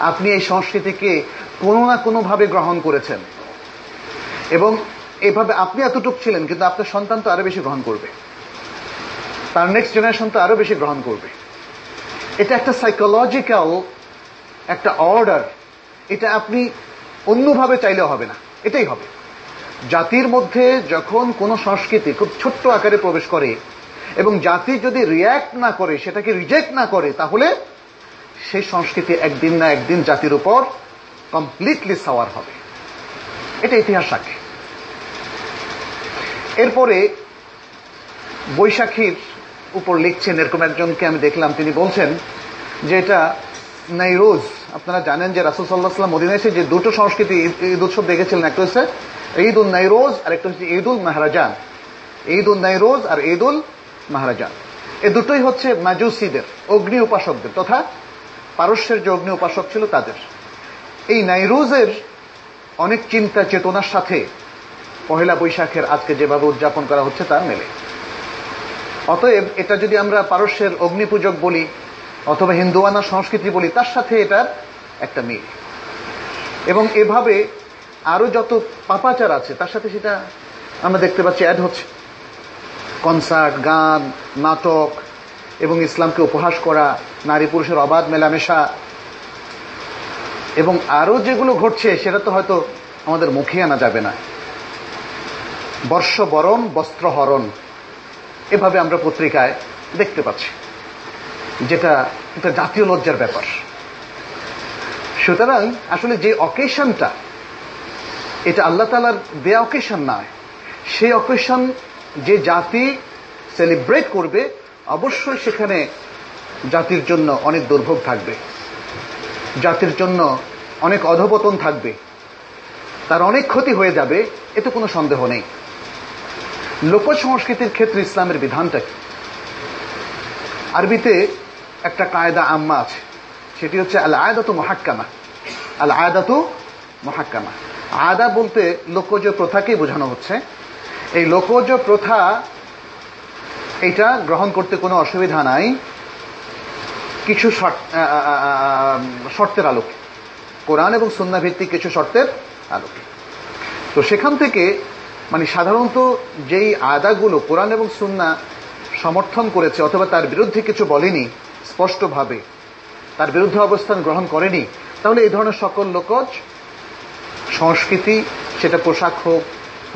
আপনি এই সংস্কৃতিকে কোনো না কোনোভাবে গ্রহণ করেছেন। এবং এভাবে আপনি এতটুক ছিলেন, কিন্তু আপনার সন্তান তো আরও বেশি গ্রহণ করবে। তার নেক্সট জেনারেশন তো আরও বেশি গ্রহণ করবে। এটা একটা সাইকোলজিক্যাল একটা অর্ডার এটা আপনি অন্যভাবে চাইলেও হবে না। এটাই হবে। জাতির মধ্যে যখন কোন সংস্কৃতি খুব ছোট্ট আকারে প্রবেশ করে এবং জাতি যদি রিয়্যাক্ট না করে, সেটাকে রিজেক্ট না করে, তাহলে সেই সংস্কৃতি একদিন না একদিন জাতির উপর কমপ্লিটলি সাওয়ার হবে। এটা ইতিহাস সাক্ষী এরপরে বৈশাখীর উপর লিখছেন, এরকম একজনকে আমি দেখলাম, তিনি বলছেন যে এটা নাইরোজ। আপনারা জানেন যে রাসুল সাল্লাহ সাল্লাম মদিনা এসে যে দুটো সংস্কৃতি ঈদ উৎসব দেখেছিলেন, একটা হচ্ছে ঈদ উল নাইরোজ আর একটা হচ্ছে ঈদ উল মাহারাজান। ঈদ উল নাইরোজ আর ঈদ উল মাহারাজান। এ দুটোই হচ্ছে মাজুসিদের, অগ্নি উপাসকদের, তথা পারস্যের যে অগ্নি উপাসক ছিল তাদের। এই নাইরোজের অনেক চিন্তা চেতনার সাথে পহেলা বৈশাখের আজকে যেভাবে উদযাপন করা হচ্ছে, তা মেলে। অতএব এটা যদি আমরা পারস্যের অগ্নিপূজক বলি, অথবা হিন্দুয়ানা সংস্কৃতি বলি, তার সাথে এটার একটা মিল। এবং এভাবে আরও যত পাপাচার আছে, তার সাথে সেটা আমরা দেখতে পাচ্ছি অ্যাড হচ্ছে। কনসার্ট, গান, নাটক, এবং ইসলামকে উপহাস করা, নারী পুরুষের অবাধ মেলামেশা। এবং আরও যেগুলো ঘটছে, সেটা তো হয়তো আমাদের মুখে আনা যাবে না। বর্ষবরণ, বস্ত্রহরণ। এভাবে আমরা পত্রিকায় দেখতে পাচ্ছি, যেটা একটা জাতীয় লজ্জার ব্যাপার। সুতরাং আসলে যে অকেশনটা এটা আল্লাহ তালার দেয়া অকেশন নয়, সেই অকেশন যে জাতি সেলিব্রেট করবে, অবশ্যই সেখানে জাতির জন্য অনেক দুর্ভোগ থাকবে, জাতির জন্য অনেক অধপতন থাকবে, তার অনেক ক্ষতি হয়ে যাবে, এতে কোনো সন্দেহ নেই। লোক সংস্কৃতির ক্ষেত্রে ইসলামের বিধানটা কি? আরবিতে একটা কায়দা আম্মা আছে, সেটি হচ্ছে আল আয়াদাত মহাক্কামা। আল আয়াদাত মহাক্কামা। আদা বলতে লোকজ প্রথাকেই বোঝানো হচ্ছে। এই লোকজ প্রথা এটা গ্রহণ করতে কোনো অসুবিধা নাই। কিছু শর্তের আলোকে। কোরআন এবং সুন্না ভিত্তিক কিছু শর্তের আলোকে। তো সেখান থেকে মানে সাধারণত যেই আদাগুলো কোরআন এবং সুন্না সমর্থন করেছে অথবা তার বিরুদ্ধে কিছু বলেনি স্পষ্টভাবে, তার বিরুদ্ধে অবস্থান গ্রহণ করেনি, তাহলে এই ধরনের সকল লোকজ সংস্কৃতি, সেটা পোশাক হোক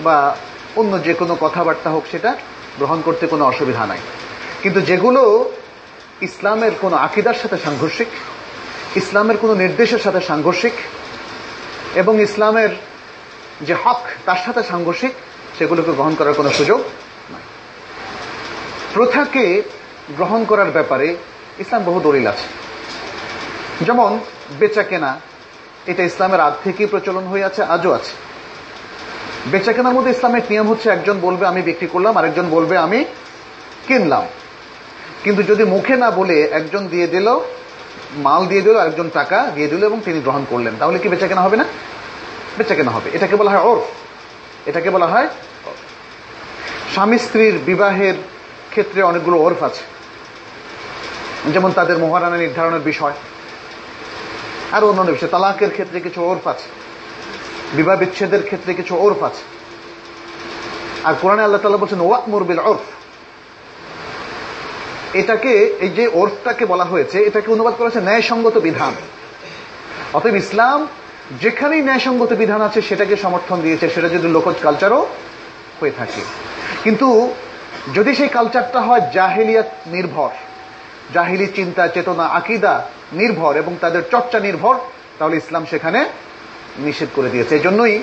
বা অন্য যে কোনো কথাবার্তা হোক, সেটা গ্রহণ করতে কোনো অসুবিধা নাই। কিন্তু যেগুলো ইসলামের কোনো আকিদার সাথে সাংঘর্ষিক, ইসলামের কোনো নির্দেশের সাথে সাংঘর্ষিক এবং ইসলামের যে হক, তার সাথে সাংঘর্ষিক সেগুলোকে গ্রহণ করার কোনো সুযোগ নাই। প্রথাকে গ্রহণ করার ব্যাপারে ইসলাম বহু দলিল আছে। যেমন বেচা কেনা এটা ইসলামের আগ থেকেই প্রচলন হয়ে আছে, আজও আছে। বেচা কেনার মধ্যে ইসলামের নিয়ম হচ্ছে, একজন বলবে, আমি বিক্রি করলাম, আরেকজন বলবে, আমি কিনলাম। কিন্তু যদি মুখে না বলে একজন দিয়ে দিল, মাল দিয়ে দিল, আরেকজন টাকা দিয়ে দিল এবং তিনি গ্রহণ করলেন, তাহলে কি বেচা কেনা হবে না? বেচা কেনা হবে। এটাকে বলা হয় ওর এটাকে বলা হয় স্বামী স্ত্রীর বিবাহের ক্ষেত্রে অনেকগুলো ওরফ আছে। যেমন তাদের মহারানা নির্ধারণের বিষয়, আর অন্যান্য বিষয়। তালাকের ক্ষেত্রে কিছু ওরফ আছে, বিবাহ বিচ্ছেদের ক্ষেত্রে কিছু ওরফ আছে। আর কোরআনে আল্লাহ তালা বলছেন ওয়াক মুরবিল ওরফ এটাকে, এই যে ওরফটাকে বলা হয়েছে, এটাকে অনুবাদ করা হয়েছে ন্যায়সঙ্গত বিধান। অতএব ইসলাম যেখানেই ন্যায়সঙ্গত বিধান আছে, সেটাকে সমর্থন দিয়েছে, সেটা যদি লোকজ কালচারও হয়ে থাকে। কিন্তু যদি সেই কালচারটা হয় জাহিলিয়াত নির্ভর, জাহিলি চিন্তা, চেতনা, আকিদা নির্ভর এবং তাদের চর্চা নির্ভর, তাহলে ইসলাম সেখানে নিষেধ করে দিয়েছে। এই জন্যই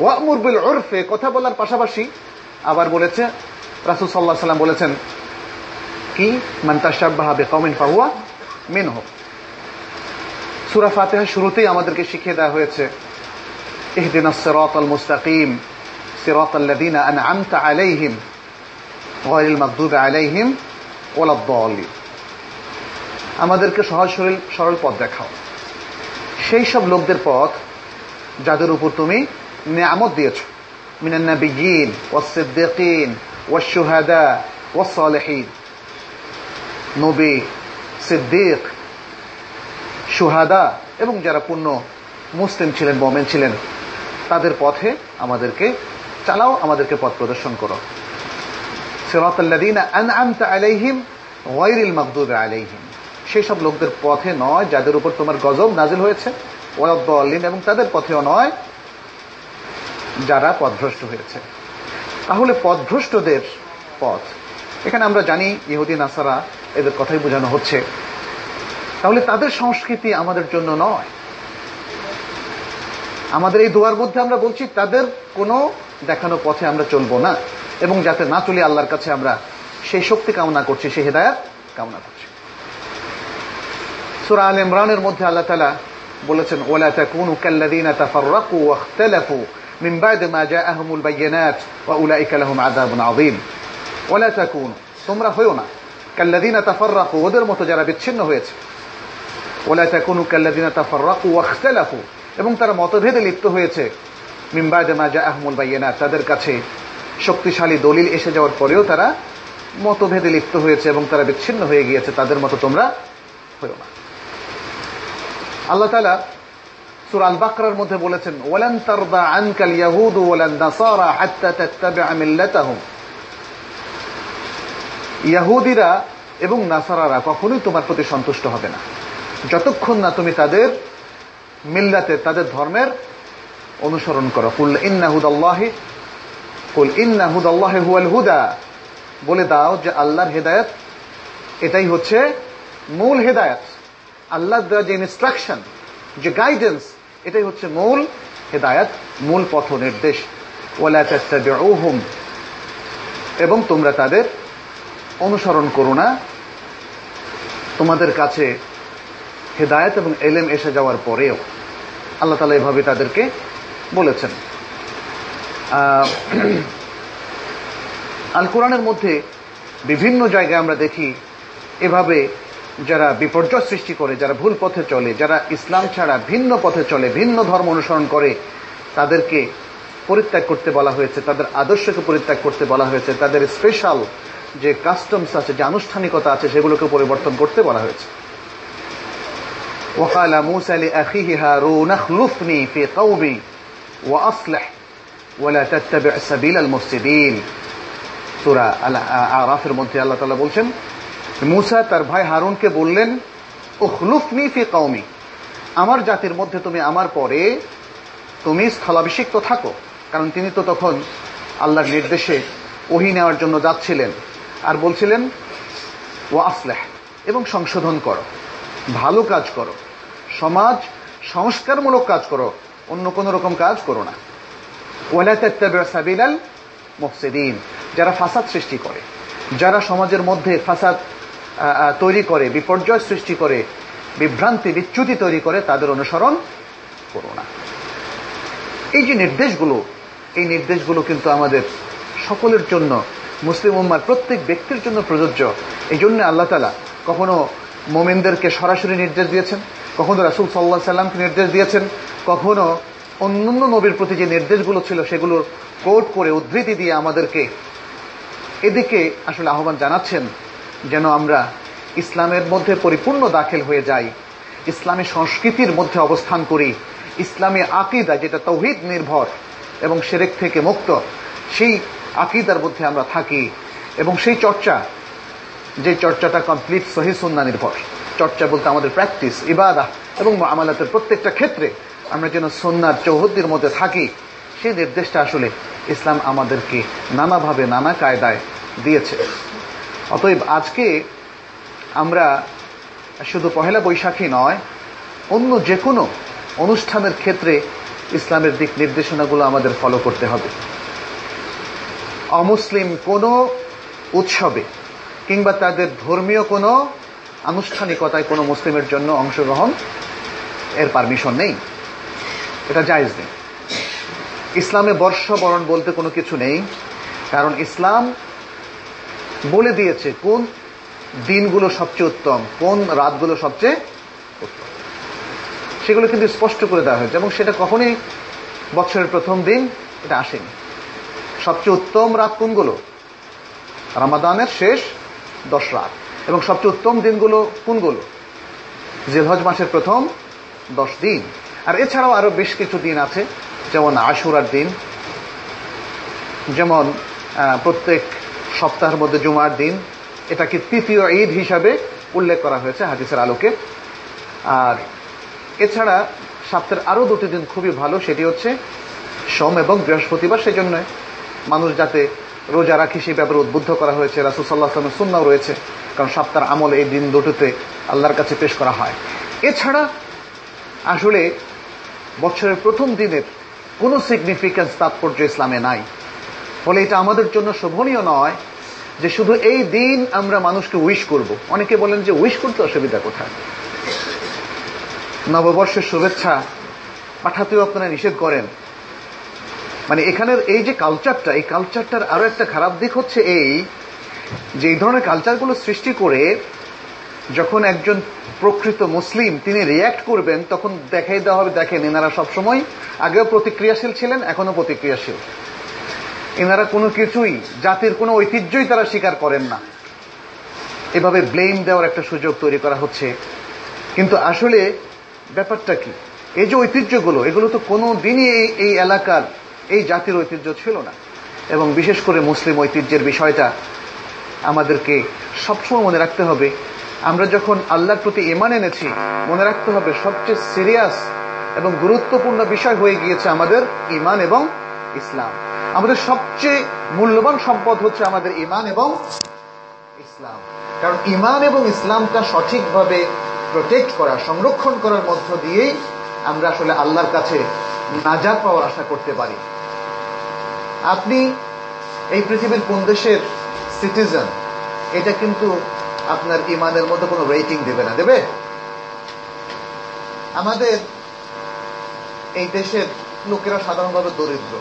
ওয়ামুরবিল ওরফে কথা বলার পাশাপাশি আবার বলেছে, রাসুল সাল্লাহ সাল্লাম বলেছেন, কি? মান্তাশাবাহা বেকমিন ফাহুয়া মেন হোক সুরা ফাতেহা শুরুতেই আমাদেরকে শিখিয়ে দেওয়া হয়েছে ইহদিন সিরাত আল মুস্তাকিম সিরাত আল্লাদিন আনআমতা আলাইহিম গয়রিল মাকদুব আলাইহিম ওলাদ্দলিম আমাদেরকে সহজ সরল সরল পথ দেখাও সেই সব লোকদের পথ যাদের উপর তুমি নিয়ামত দিয়েছ মিনান্না বিগিন সুহাদা ও ওয়াসালেহীন নবী সিদ্দিক সুহাদা এবং যারা পূর্ণ মুসলিম ছিলেন, মোমেন ছিলেন, তাদের পথে আমাদেরকে চালাও, আমাদেরকে পথ প্রদর্শন করো। সিরাতাল্লাযীনা আনআমতা আলাইহিম আলাইহিম। সেই সব লোকদের পথে নয় যাদের উপর তোমার গজব নাজিল হয়েছে এবং তাদের পথেও নয় যারা পথভ্রষ্ট হয়েছে। তাহলে পথভ্রষ্টদের পথ। এখানে আমরা জানি, ইহুদি, নাসারা, এদের কথাই বোঝানো হচ্ছে। তাহলে তাদের সংস্কৃতি আমাদের জন্য নয়। আমাদের এই দোয়ার মধ্যে আমরা বলছি, তাদের কোনো দেখানো পথে আমরা চলবো না এবং যাতে না চলে আল্লাহর কাছে আমরা সেই শক্তি কামনা করছি, সেই হেদায়াত কামনা করছি। সুরা আল ইমরানের মধ্যে আল্লাহ তালা বলেছেন ওলা তাকুনু কাল্লাযীনা তাফাররাকু ওয়াখতালাফু মিন বা'দ মা জাআহুমুল বায়িনাত ওয়া উলাইকা লাহুম আযাবুন আযীম। ওলা তাকুনু, তোমরা হইও না। কাল্লাযীনা তাফাররাকু, ওদের মতো যারা বিচ্ছিন্ন হয়েছে ওলা তাকুনু কাল্লাযীনা তাফাররাকু ওয়াখতালাফু। এবং তারা মতভেদে লিপ্ত হয়েছে। মিন বা'দ মা জাআহুমুল বায়িনাত তাদের কাছে শক্তিশালী দলিল এসে যাওয়ার পরেও তারা মতভেদে লিপ্ত হয়েছে এবং তারা বিচ্ছিন্ন হয়ে গিয়েছে। তাদের মতো তোমরা হইও না। আল্লাহ তালা সুর আল বাকরার মধ্যে বলেছেন, ওয়ালান তারদা আনকাল ইয়াহুদ ওয়ালান নাসারা হাত্তা তাত্তাবিআ মিল্লাতাহুম। ইয়াহুদিরা এবং নাসারারা কখনোই তোমার প্রতি সন্তুষ্ট হবে না। যতক্ষণ না তুমি তাদের মিল্লাতে, তাদের ধর্মের অনুসরণ করো। কুল ইন্নাহুদাল্লাহি কুল ইন্নাহুদাল্লাহি হুয়াল হুদা। বলে দাও যে আল্লাহর হেদায়েত, এটাই হচ্ছে মূল হেদায়েত। আল্লাহ দেওয়া যে ইনস্ট্রাকশন যে গাইডেন্স এটাই হচ্ছে মূল হেদায়াত, মূল পথ নির্দেশ। ওয়ালাহুম এবং তোমরা তাদের অনুসরণ করো না। তোমাদের কাছে হেদায়ত এবং এলেম এসে যাওয়ার পরেও আল্লাহ তালা এভাবে তাদেরকে বলেছেন। আল কোরআনের মধ্যে বিভিন্ন জায়গায় আমরা দেখি, এভাবে যারা বিপর্যয় সৃষ্টি করে, যারা ভুল পথে চলে, যারা ইসলাম ছাড়া ভিন্ন পথে চলে, ভিন্ন ধর্ম অনুসরণ করে, তাদেরকে পরিত্যাগ করতে বলা হয়েছে, তাদের আদর্শকে পরিত্যাগ করতে বলা হয়েছে, তাদের স্পেশাল যে কাস্টমস আছে, যে আনুষ্ঠানিকতা আছে, সেগুলোকে পরিবর্তন করতে বলা হয়েছে। وقال موسى لأخيه هارون اخلفني في قومي وأصلح ولا تتبع سبيل المفسدين সূরা আল আরাফের মধ্যে আল্লাহ তাআলা বলছেন মুসা তার ভাই হারুনকে বললেন উখলুফনি ফি কওমি আমার জাতির মধ্যে তুমি আমার পরে তুমি স্থলাভিষিক্ত থাকো কারণ তিনি তো তখন আল্লাহর নির্দেশে ওহি নেওয়ার জন্য যাচ্ছিলেন আর বলছিলেন ও আসলেহ এবং সংশোধন করো ভালো কাজ করো। সমাজ সংস্কারমূলক কাজ করো, অন্য কোন রকম কাজ করো না। সাবিলাল মুফসিদিন, যারা ফাসাদ সৃষ্টি করে, যারা সমাজের মধ্যে ফাসাদ তৈরি করে, বিপর্যয় সৃষ্টি করে, বিভ্রান্তি, বিচ্যুতি তৈরি করে, তাদের অনুসরণ করো না। এই যে নির্দেশগুলো, এই নির্দেশগুলো কিন্তু আমাদের সকলের জন্য, মুসলিম উম্মার প্রত্যেক ব্যক্তির জন্য প্রযোজ্য। এই জন্য আল্লাহ তালা কখনো মোমেনদেরকে সরাসরি নির্দেশ দিয়েছেন। কখনো রাসুল সাল্লাহ সাল্লামকে নির্দেশ দিয়েছেন, কখনো অন্যান্য নবীর প্রতি যে নির্দেশগুলো ছিল সেগুলোর কোট করে উদ্ধৃতি দিয়ে আমাদেরকে এদিকে আসলে আহ্বান জানাচ্ছেন যেন আমরা ইসলামের মধ্যে পরিপূর্ণ দাখিল হয়ে যাই, ইসলামী সংস্কৃতির মধ্যে অবস্থান করি, ইসলামী আকিদা যেটা তৌহিদ নির্ভর এবং সেরেক থেকে মুক্ত, সেই আকিদার মধ্যে আমরা থাকি এবং সেই চর্চা যে চর্চাটা কমপ্লিট সহি সুন্না নির্ভর চর্চা বলতে আমাদের প্র্যাকটিস ইবাদা এবং আমালাতের প্রত্যেকটা ক্ষেত্রে আমরা যেন সন্ন্যার চৌহদ্দির মধ্যে থাকি, সেই নির্দেশটা আসলে ইসলাম আমাদেরকে নানাভাবে নানা কায়দায় দিয়েছে। অতএব আজকে আমরা শুধু পহেলা বৈশাখী নয়, অন্য যে কোনো অনুষ্ঠানের ক্ষেত্রে ইসলামের দিক নির্দেশনাগুলো আমাদের ফলো করতে হবে। অমুসলিম কোনো উৎসবে কিংবা তাদের ধর্মীয় কোনো আনুষ্ঠানিকতায় কোনো মুসলিমের জন্য অংশগ্রহণ এর পারমিশন নেই। এটা জায়জ নেই। ইসলামে বর্ষবরণ বলতে কোনো কিছু নেই, কারণ ইসলাম বলে দিয়েছে কোন দিনগুলো সবচেয়ে উত্তম, কোন রাতগুলো সবচেয়ে উত্তম। সেগুলো কিন্তু স্পষ্ট করে দেওয়া হয়েছে এবং সেটা কখনই বছরের প্রথম দিন এটা আসেনি। সবচেয়ে উত্তম রাত কোনগুলো? রামাদানের শেষ দশ রাত। এবং সবচেয়ে উত্তম দিনগুলো কোনগুলো? জেলহজ মাসের প্রথম দশ দিন। আর এছাড়াও আরও বেশ কিছু দিন আছে, যেমন আশুরার দিন, যেমন প্রত্যেক সপ্তাহের মধ্যে জুমার দিন। এটাকে তৃতীয় ঈদ হিসাবে উল্লেখ করা হয়েছে হাদিসের আলোকে। আর এছাড়া সপ্তাহের আরও দুটি দিন খুবই ভালো, সেটি হচ্ছে সোম এবং বৃহস্পতিবার। সেই জন্য মানুষ যাতে রোজা রাখি সেই ব্যাপারে উদ্বুদ্ধ করা হয়েছে। রাসুসাল্লাহ আসলামের সুন্নাও রয়েছে, কারণ সপ্তাহের আমল এই দিন দুটোতে আল্লাহর কাছে পেশ করা হয়। এছাড়া আসলে বছরের প্রথম দিনের কোনো সিগনিফিক্যান্স তাৎপর্য ইসলামে নাই। ফলে এটা আমাদের জন্য শোভনীয় নয় যে শুধু এই দিন আমরা মানুষকে উইশ করব। অনেকে বলেন যে উইশ করতে অসুবিধা কোথায়? নববর্ষের শুভেচ্ছা পাঠাতেও আপনারা নিষেধ করেন। মানে এখানের এই যে কালচারটা এই কালচারটার আরও একটা খারাপ দিক হচ্ছে এই যে এই ধরনের কালচারগুলো সৃষ্টি করে যখন একজন প্রকৃত মুসলিম তিনি রিয়াক্ট করবেন, তখন দেখাই দেওয়া হবে, দেখেন এনারা সবসময় আগেও প্রতিক্রিয়াশীল ছিলেন এখনও প্রতিক্রিয়াশীল। এনারা কোনো কিছুই, জাতির কোনো ঐতিহ্যই তারা স্বীকার করেন না। এভাবে ব্লেম দেওয়ার একটা সুযোগ তৈরি করা হচ্ছে। কিন্তু আসলে ব্যাপারটা কি? এই যে ঐতিহ্যগুলো, এগুলো তো কোনো দিনই এই এলাকার এই জাতির ঐতিহ্য ছিল না। এবং বিশেষ করে মুসলিম ঐতিহ্যের বিষয়টা আমাদেরকে সবসময় মনে রাখতে হবে। আমরা যখন আল্লাহর প্রতি ইমান এনেছি, মনে রাখতে হবে সবচেয়ে সিরিয়াস এবং গুরুত্বপূর্ণ বিষয় হয়ে গিয়েছে আমাদের ইমান এবং ইসলাম। আমাদের সবচেয়ে মূল্যবান সম্পদ হচ্ছে আমাদের ইমান এবং ইসলাম। কারণ ইমান এবং ইসলামটা সঠিকভাবে প্রোটেক্ট করা, সংরক্ষণ করার মধ্য দিয়েই আমরা আসলে আল্লাহর কাছে নাজার পাওয়ার আশা করতে পারি। আপনি এই পৃথিবীর কোন দেশের সিটিজেন এটা কিন্তু আপনার ইমানের মধ্যে কোনো রেটিং দেবে না। দেবে? আমাদের এই দেশের লোকেরা সাধারণভাবে দরিদ্র।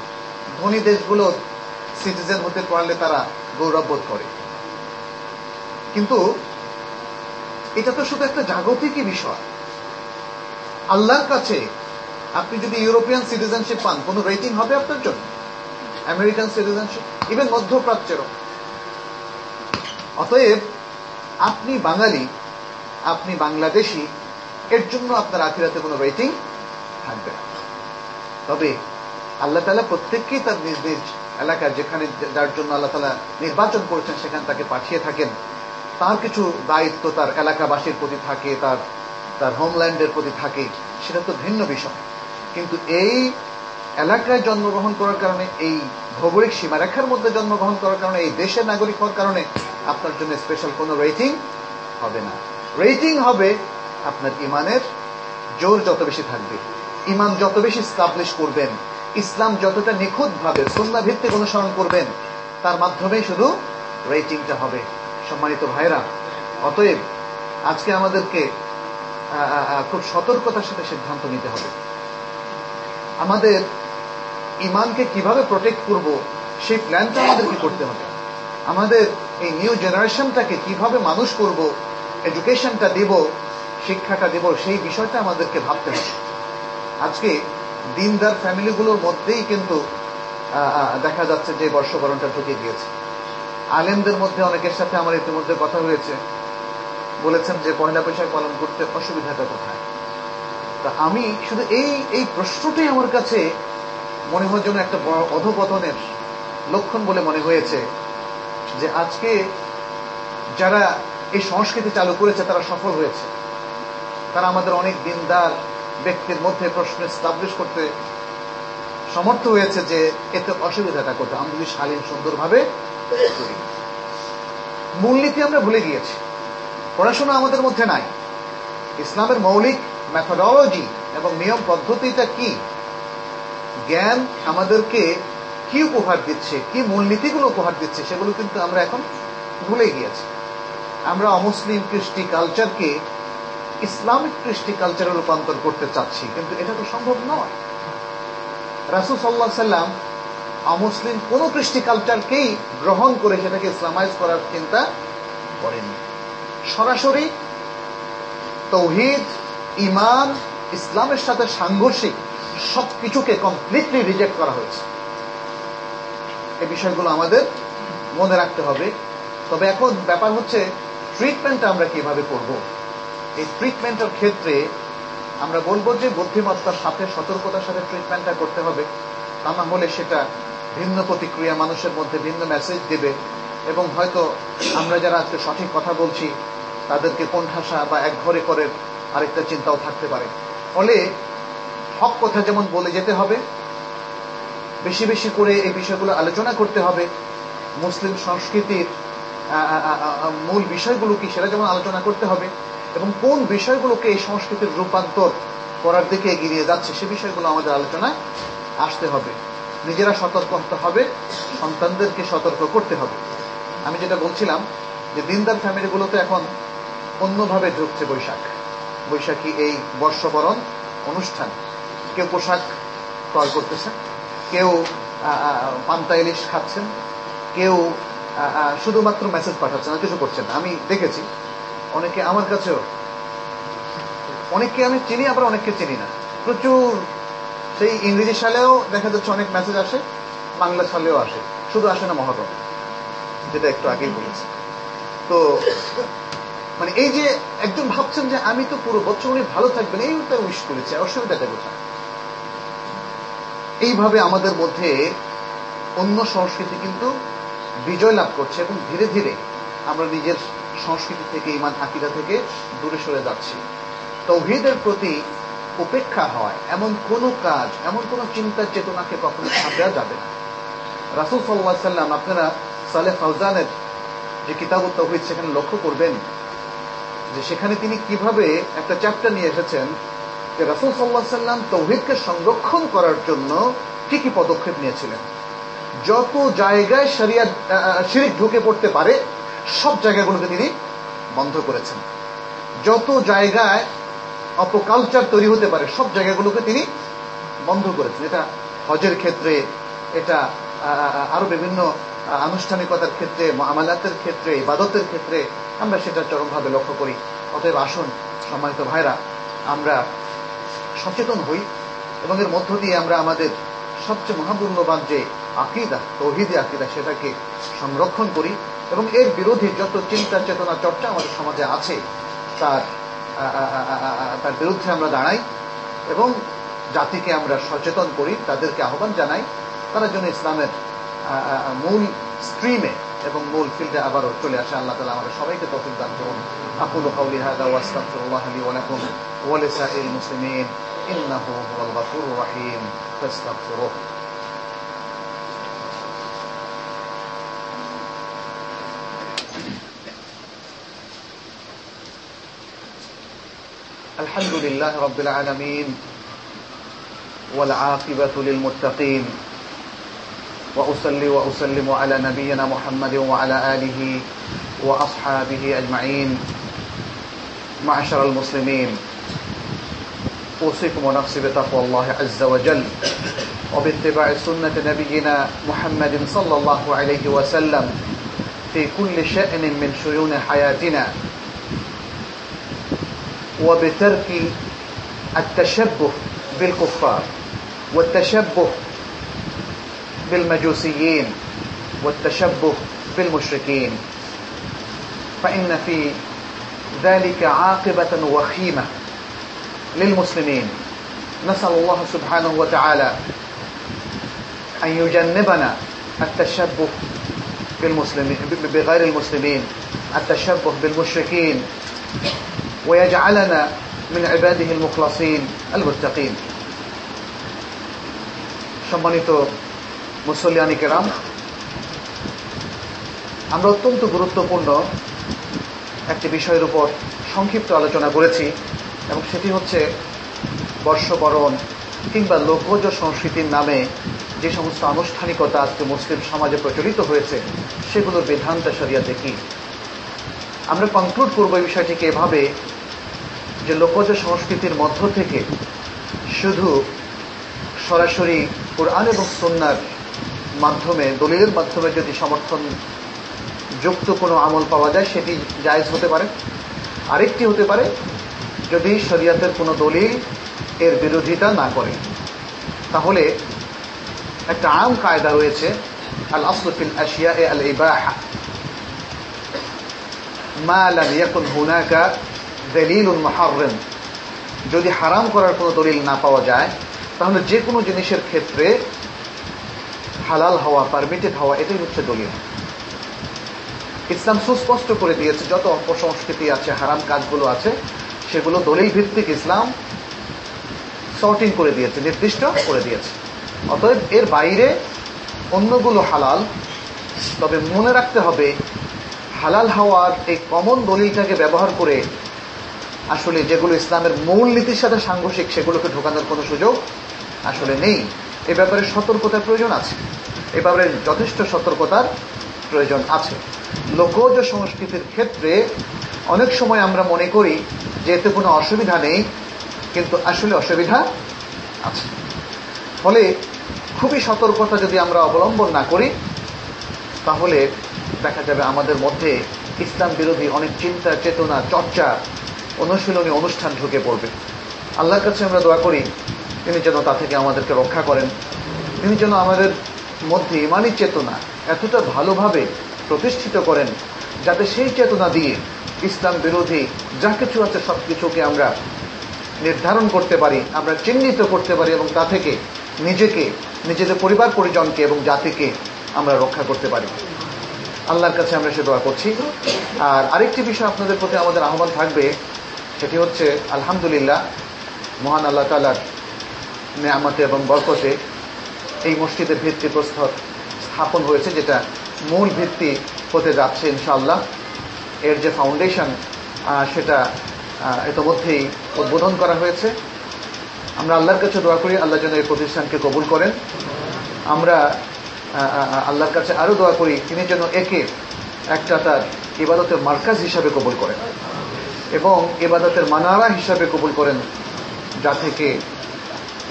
ধনী দেশগুলো সিটিজেন হতে পারলে তারা গৌরব বোধ করে। কিন্তু এটা তো শুধু একটা জাগতিকই বিষয়। আল্লাহর কাছে আপনি যদি ইউরোপিয়ান সিটিজেনশিপ পান, কোন রেটিং হবে আপনার জন্য? আমেরিকান সিটিজেনশিপ ইভেন মধ্যপ্রাচ্যেরও। অতএব, আপনি বাঙালি, আপনি বাংলাদেশি, এর জন্য আপনার আখিরাতে কোনো রেটিং থাকবে না। তবে আল্লাহ তালা প্রত্যেককেই তার নিজ নিজ এলাকার যেখানে যার জন্য আল্লাহ তালা নির্বাচন করেছেন, সেখানে তাকে পাঠিয়ে থাকেন। তার কিছু দায়িত্ব তার এলাকাবাসীর প্রতি থাকে, তার তার হোমল্যান্ডের প্রতি থাকে, সেটা তো ভিন্ন বিষয়। কিন্তু এই এলাকায় জন্মগ্রহণ করার কারণে, এই ভৌগোলিক সীমারেখার মধ্যে জন্মগ্রহণ করার কারণে, এই দেশের নাগরিক হওয়ার কারণে আপনার জন্য স্পেশাল কোনো রেটিং হবে না। রেটিং হবে আপনার ইমানের জোর যত বেশি থাকবে, ইমান যত বেশি স্টাবলিশ করবেন, ইসলাম যতটা নিখুঁত ভাবে সন্ধ্যা ভিত্তিক অনুসরণ করবেন, তার মাধ্যমে শুধু রেটিংটা হবে। সম্মানিত ভাইরা অতএব আজকে আমাদেরকে খুব সতর্কতার সাথে সিদ্ধান্ত নিতে হবে। আমাদের ইমানকে কীভাবে প্রোটেক্ট করব, সেই প্ল্যানটা আমাদেরকে করতে হবে। আমাদের এই নিউ জেনারেশনটাকে কীভাবে মানুষ করব এডুকেশনটা দেব, শিক্ষাটা দেব, সেই বিষয়টা আমাদেরকে ভাবতে হবে। আজকে দিনদার ফ্যামিলিগুলোর মধ্যেই কিন্তু দেখা যাচ্ছে যে বর্ষবরণটা ঢুকে গিয়েছে। আলেমদের মধ্যে অনেকের সাথে আমার ইতিমধ্যে কথা হয়েছে। বলেছেন যে পয়লা পয়সা পালন করতে অসুবিধাটা কোথায়? তা আমি শুধু এই এই প্রশ্নটাই আমার কাছে মনে হয় যেন একটা অধপতনের লক্ষণ বলে মনে হয়েছে যে আজকে যারা এই সংস্কৃতি চালু করেছে, তারা সফল হয়েছে। তারা আমাদের অনেক দিনদার ব্যক্তির মধ্যে প্রশ্ন স্টাবলিশ করতে সমর্থ হয়েছে যে এতে অসুবিধাটা করতে আমরা যদি শালীন সুন্দরভাবে মূলনীতি আমরা ভুলে গিয়েছি। পড়াশোনা আমাদের মধ্যে নাই। ইসলামের মৌলিক ম্যাথোডলজি এবং নিয়ম পদ্ধতিটা কি? জ্ঞান আমাদেরকে কি উপহার দিচ্ছে, কি মূলনীতিগুলো উপহার দিচ্ছে, সেগুলো কিন্তু আমরা এখন ভুলে গিয়েছি। আমরা অমুসলিম কৃষ্টি কালচারকে ইসলামিক কৃষ্টি কালচারে রূপান্তর করতে চাচ্ছি, কিন্তু এটা তো সম্ভব নয়। রাসুল সাল্লাহ সাল্লাম অমুসলিম কোন কৃষ্টি কালচারকেই গ্রহণ করে সেটাকে ইসলামাইজ করার চিন্তা করেনি সরাসরি তৌহিদ ইমান ইসলামের সাথে সাংঘর্ষিক সবকিছুকে কমপ্লিটলি রিজেক্ট করা হয়েছে। এই বিষয়গুলো আমাদের মনে রাখতে হবে। তবে এখন ব্যাপার হচ্ছে ট্রিটমেন্টটা আমরা কীভাবে করব? এই ট্রিটমেন্টের ক্ষেত্রে আমরা বলব যে বুদ্ধিমত্তার সাথে, সতর্কতার সাথে ট্রিটমেন্টটা করতে হবে। তা না হলে সেটা ভিন্ন প্রতিক্রিয়া, মানুষের মধ্যে ভিন্ন মেসেজ দেবে। এবং হয়তো আমরা যারা আজকে সঠিক কথা বলছি, তাদেরকে কোণঠাসা বা এক ঘরে করে আরেকটা চিন্তাও থাকতে পারে। ফলে হক কথা যেমন বলে যেতে হবে, বেশি বেশি করে এই বিষয়গুলো আলোচনা করতে হবে। মুসলিম সংস্কৃতির মূল বিষয়গুলো কি সেটা যেমন আলোচনা করতে হবে এবং কোন বিষয়গুলোকে এই সংস্কৃতির রূপান্তর করার দিকে এগিয়ে যাচ্ছে সে বিষয়গুলো আমাদের আলোচনায় আসতে হবে। নিজেরা সতর্ক হতে হবে, সন্তানদেরকে সতর্ক করতে হবে। আমি যেটা বলছিলাম যে দিনদার ফ্যামিলিগুলোতে এখন অন্যভাবে ঢুকছে বৈশাখ। বৈশাখী এই বর্ষবরণ অনুষ্ঠান। কেউ পোশাক ক্রয় করতেছেন কেউ পান্তা ইলিশ খাচ্ছেন, কেউ শুধুমাত্র মেসেজ পাঠাচ্ছেন আর কিছু করছেন আমি দেখেছি, অনেকে আমার কাছেও, অনেককে আমি চিনি, আবার অনেককে চিনি না। প্রচুর, সেই ইংরেজি সালেও দেখা যাচ্ছে অনেক মেসেজ আসে, বাংলা সালেও আসে, শুধু আসে না মহরম যেটা একটু আগেই বলেছি। তো মানে এই যে একজন ভাবছেন যে আমি তো পুরো বছর উনি ভালো থাকবেন এই উইশ করেছি, অসুবিধাটা কোথায়? এইভাবে আমাদের মধ্যে অন্য সংস্কৃতি কিন্তু বিজয় লাভ করছে এবং ধীরে ধীরে আমরা নিজের সংস্কৃতি থেকে, ইমান আকিদা থেকে দূরে সরে যাচ্ছি। তৌহিদের প্রতি উপেক্ষা হয়, এমন কোন কাজ, এমন কোন চিন্তার চেতনাকে কখনো ছাপড়া যাবে না। রাসুল সাল্লাহ সাল্লাম, আপনারা সালে ফৌজানের যে কিতাব তৌহিদ সেখানে লক্ষ্য করবেন যে সেখানে তিনি কীভাবে একটা চ্যাপ্টার নিয়ে এসেছেন যে রাসুল সাল্লাহ সাল্লাম তৌহিদকে সংরক্ষণ করার জন্য কি কি পদক্ষেপ নিয়েছিলেন। যত জায়গায় সারিয়া শিরিক ঢুকে পড়তে পারে, সব জায়গাগুলোকে তিনি বন্ধ করেছেন। যত জায়গায় অপকালচার তৈরি হতে পারে, সব জায়গাগুলোকে তিনি বন্ধ করেছেন। এটা হজের ক্ষেত্রে, এটা আরও বিভিন্ন আনুষ্ঠানিকতার ক্ষেত্রে আমালাতের ক্ষেত্রে, ইবাদতের ক্ষেত্রে আমরা সেটা চরমভাবে লক্ষ্য করি। অতএব আসুন, সম্মানিত ভাইরা, আমরা সচেতন হই এবং এর মধ্য দিয়ে আমরা আমাদের সবচেয়ে মহামূল্যবান যে আকিদা, তৌহিদি আকিদা, সেটাকে সংরক্ষণ করি এবং এর বিরোধী যত চিন্তা, চেতনা, চর্চা আমাদের সমাজে আছে, তার তার বিরুদ্ধে আমরা দাঁড়াই এবং জাতিকে আমরা সচেতন করি, তাদেরকে আহ্বান জানাই। তারা যেন ইসলামের মূল স্ট্রিমে এবং মূল ফিল্ডে আবারও চলে আসে আল্লাহ তালা আমাদের সবাইকে তফিক দান করুন আকুল قولي هذا واستغفر الله لي ولكم ولسائر المسلمين انه هو الغفور الرحيم فاستغفروه الحمد لله رب العالمين والعاقبة للمتقين وأصلي وأسلم على نبينا محمد وعلى آله وأصحابه أجمعين. معشر المسلمين أوصيكم ونفسي بتقوى الله عز وجل وباتباع سنة نبينا محمد صلى الله عليه وسلم في كل شأن من شؤون حياتنا وبترك التشبه بالكفار والتشبه بالمجوسيين والتشبه بالمشركين فإن في ذلك عاقبة وخيمة للمسلمين نسأل الله سبحانه وتعالى أن يجنبنا التشبه بالمسلمين بغير المسلمين التشبه بالمشركين ويجعلنا من عباده المخلصين المتقين সম্মানিত মুসল্লিয়ানি কেরাম, আমরা অত্যন্ত গুরুত্বপূর্ণ একটি বিষয়ের উপর সংক্ষিপ্ত আলোচনা করেছি, এবং সেটি হচ্ছে বর্ষবরণ কিংবা লোকজ সংস্কৃতির নামে যে সমস্ত আনুষ্ঠানিকতা আজকে মুসলিম সমাজে প্রচলিত হয়েছে, সেগুলোর বিধানটা সরিয়াতে কি? আমরা কনক্লুড করব এই বিষয়টিকে এভাবে যে লোকজ সংস্কৃতির মধ্য থেকে শুধু সরাসরি কোরআন এবং সন্ন্যার মাধ্যমে, দলিলের মাধ্যমে যদি সমর্থন যুক্ত কোনো আমল পাওয়া যায়, সেটি জায়জ হতে পারে। আরেকটি হতে পারে, যদি শরিয়াতের কোনো দলিল এর বিরোধিতা না করে। তাহলে একটা আম কায়দা রয়েছে আল আসলফিল আশিয়া এ আল ইবাহা মা হুনাকা দলিলুন মুহাররম। যদি হারাম করার কোনো দলিল না পাওয়া যায়, তাহলে যে কোনো জিনিসের ক্ষেত্রে হালাল হওয়া পারমিটেড হওয়া, এটাই হচ্ছে দলিল। ইসলাম সুস্পষ্ট করে দিয়েছে, যত অপসংস্কৃতি আছে, হারাম কাজগুলো আছে, সেগুলো দলিল ভিত্তিক ইসলাম সর্টিং করে দিয়েছে, নির্দিষ্ট করে দিয়েছে। অতএব এর বাইরে অন্যগুলো হালাল, তবে মনে রাখতে হবে, হালাল হওয়ার এই কমন দলিলটাকে ব্যবহার করে আসলে যেগুলো ইসলামের মূল নীতির সাথে সাংঘর্ষিক, সেগুলোকে ঢোকানোর কোনো সুযোগ আসলে নেই। এ ব্যাপারে সতর্কতার প্রয়োজন আছে। এ ব্যাপারে যথেষ্ট সতর্কতার প্রয়োজন আছে। লোকজ সংস্কৃতির ক্ষেত্রে অনেক সময় আমরা মনে করি যে এতে কোনো অসুবিধা নেই, কিন্তু আসলে অসুবিধা আছে। ফলে খুবই সতর্কতা যদি আমরা অবলম্বন না করি, তাহলে দেখা যাবে আমাদের মধ্যে ইসলাম বিরোধী অনেক চিন্তা, চেতনা, চর্চা, অনুশীলনী অনুষ্ঠান ঢুকে পড়বে। আল্লাহর কাছে আমরা দোয়া করি তিনি যেন তা থেকে আমাদেরকে রক্ষা করেন। তিনি যেন আমাদের মধ্যে ইমানি চেতনা এতটা ভালোভাবে প্রতিষ্ঠিত করেন, যাতে সেই চেতনা দিয়ে ইসলাম বিরোধী যা কিছু আছে সব কিছুকে আমরা নির্ধারণ করতে পারি, আমরা চিহ্নিত করতে পারি এবং তা থেকে নিজেকে, নিজেদের পরিবার পরিজনকে এবং জাতিকে আমরা রক্ষা করতে পারি। আল্লাহর কাছে আমরা সে দোয়া করছি। আর আরেকটি বিষয় আপনাদের প্রতি আমাদের আহ্বান থাকবে, সেটি হচ্ছে, আলহামদুলিল্লাহ, মহান আল্লাহ তালার নেয়ামতে এবং বরকতে এই মসজিদের ভিত্তি প্রস্তর স্থাপন হয়েছে, যেটা মূল ভিত্তি হতে যাচ্ছে ইনশাল্লাহ এর যে ফাউন্ডেশন সেটা ইতোমধ্যেই উদ্বোধন করা হয়েছে। আমরা আল্লাহর কাছে দোয়া করি, আল্লাহ যেন এই প্রতিষ্ঠানকে কবুল করেন। আমরা আল্লাহর কাছে আরও দোয়া করি, তিনি যেন একে একটা তার ইবাদতের মার্কাজ হিসাবে কবুল করেন এবং ইবাদতের মানারা হিসাবে কবুল করেন, যা থেকে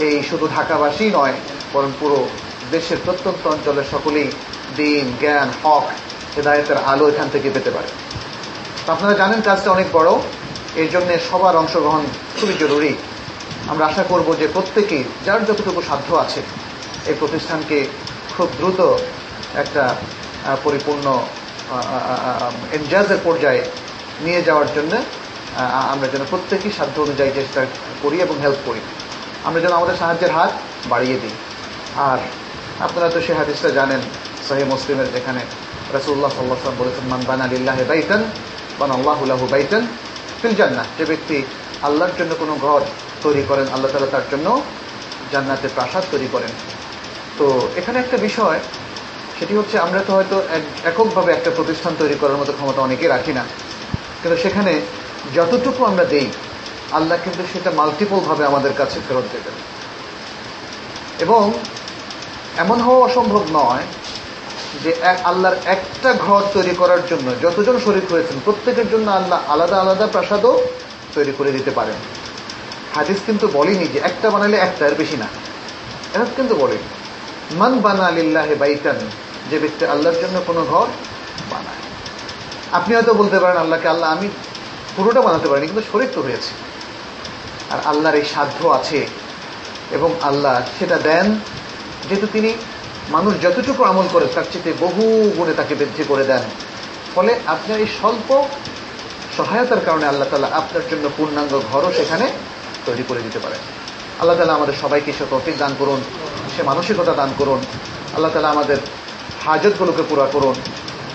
এই শুধু ঢাকাবাসী নয়, বরং পুরো দেশের প্রত্যন্ত অঞ্চলের সকলেই দিন, জ্ঞান, হক, হেদায়তের আলো এখান থেকে পেতে পারে। আপনারা জানেন কাজটা অনেক বড় এই জন্য সবার অংশগ্রহণ খুবই জরুরি। আমরা আশা করব যে প্রত্যেকেই যার যতটুকু সাধ্য আছে, এই প্রতিষ্ঠানকে খুব দ্রুত একটা পরিপূর্ণ এনজাজের পর্যায়ে নিয়ে যাওয়ার জন্য আমরা যেন প্রত্যেকেই সাধ্য অনুযায়ী চেষ্টা করি এবং হেল্প করি। আমরা যেন আমাদের সাহায্যের হাত বাড়িয়ে দিই। আর আপনারা তো সে হাদিসটা জানেন সাহি মুসলিমের যেখানে রাসুল্লাহ সাল্লাহ বলেছেন, মান বানা লিল্লাহ বাইতান, বান আল্লাহুল্লাহু বাইতান ফিল জান্নাহ। যে ব্যক্তি আল্লাহর জন্য কোনো ঘর তৈরি করেন, আল্লাহ তালা তার জন্য জান্নাতে প্রাসাদ তৈরি করেন। তো এখানে একটা বিষয়, সেটি হচ্ছে আমরা তো হয়তো এক- এককভাবে একটা প্রতিষ্ঠান তৈরি করার মতো ক্ষমতা অনেকেই রাখি না। কিন্তু সেখানে যতটুকু আমরা দেই আল্লাহ কিন্তু সেটা মাল্টিপল ভাবে আমাদের কাছে ফেরত দেবেন। এবং এমন হওয়া অসম্ভব নয় যে আল্লাহর একটা ঘর তৈরি করার জন্য যতজন শরীর হয়েছেন, প্রত্যেকের জন্য আল্লাহ আলাদা আলাদা প্রাসাদও তৈরি করে দিতে পারেন। হাদিস কিন্তু বলেনি যে একটা বানালে একটা, এর বেশি না। এটা কিন্তু বলেনি মান বানা লিল্লাহে বাইতান যে ব্যক্তি আল্লাহর জন্য কোনো ঘর বানায়। আপনি হয়তো বলতে পারেন, আল্লাহকে আল্লাহ আমি পুরোটা বানাতে পারিনি, কিন্তু শরীর তো হয়েছে। আর আল্লাহর এই সাধ্য আছে এবং আল্লাহ সেটা দেন। যেহেতু তিনি মানুষ যতটুকু আমল করে, তার চেয়ে বহু গুণে তাকে বৃদ্ধি করে দেন। ফলে আপনার এই স্বল্প সহায়তার কারণে আল্লাহ তালা আপনার জন্য পূর্ণাঙ্গ ঘরও সেখানে তৈরি করে দিতে পারেন। আল্লাহ তালা আমাদের সবাইকে সে তৌফিক দান করুন, সে মানসিকতা দান করুন, আল্লাহ তালা আমাদের হাজতগুলোকে পুরা করুন,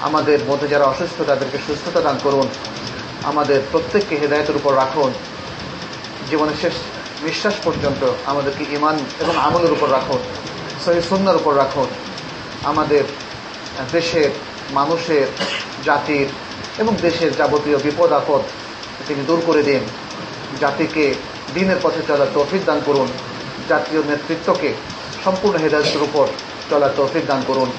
আমাদের মধ্যে যারা অসুস্থ তাদেরকে সুস্থতা দান করুন, আমাদের প্রত্যেককে হেদায়তের উপর রাখুন। জীবনের শেষ নিঃশ্বাস পর্যন্ত আমাদেরকে ইমান এবং আমলের উপর রাখুন সহি সুন্নার উপর রাখুন আমাদের দেশের মানুষের জাতির এবং দেশের যাবতীয় বিপদ আপদ তিনি দূর করে দিন জাতিকে দিনের পথে চলার তৌফিক দান করুন জাতীয় নেতৃত্বকে সম্পূর্ণ হেদায়তের উপর চলার তৌফিক দান করুন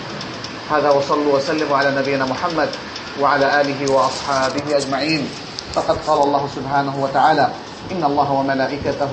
هذا وصلوا وسلموا على نبينا محمد وعلى آله وأصحابه أجمعين فقد قال الله سبحانه وتعالى إن الله وملائكته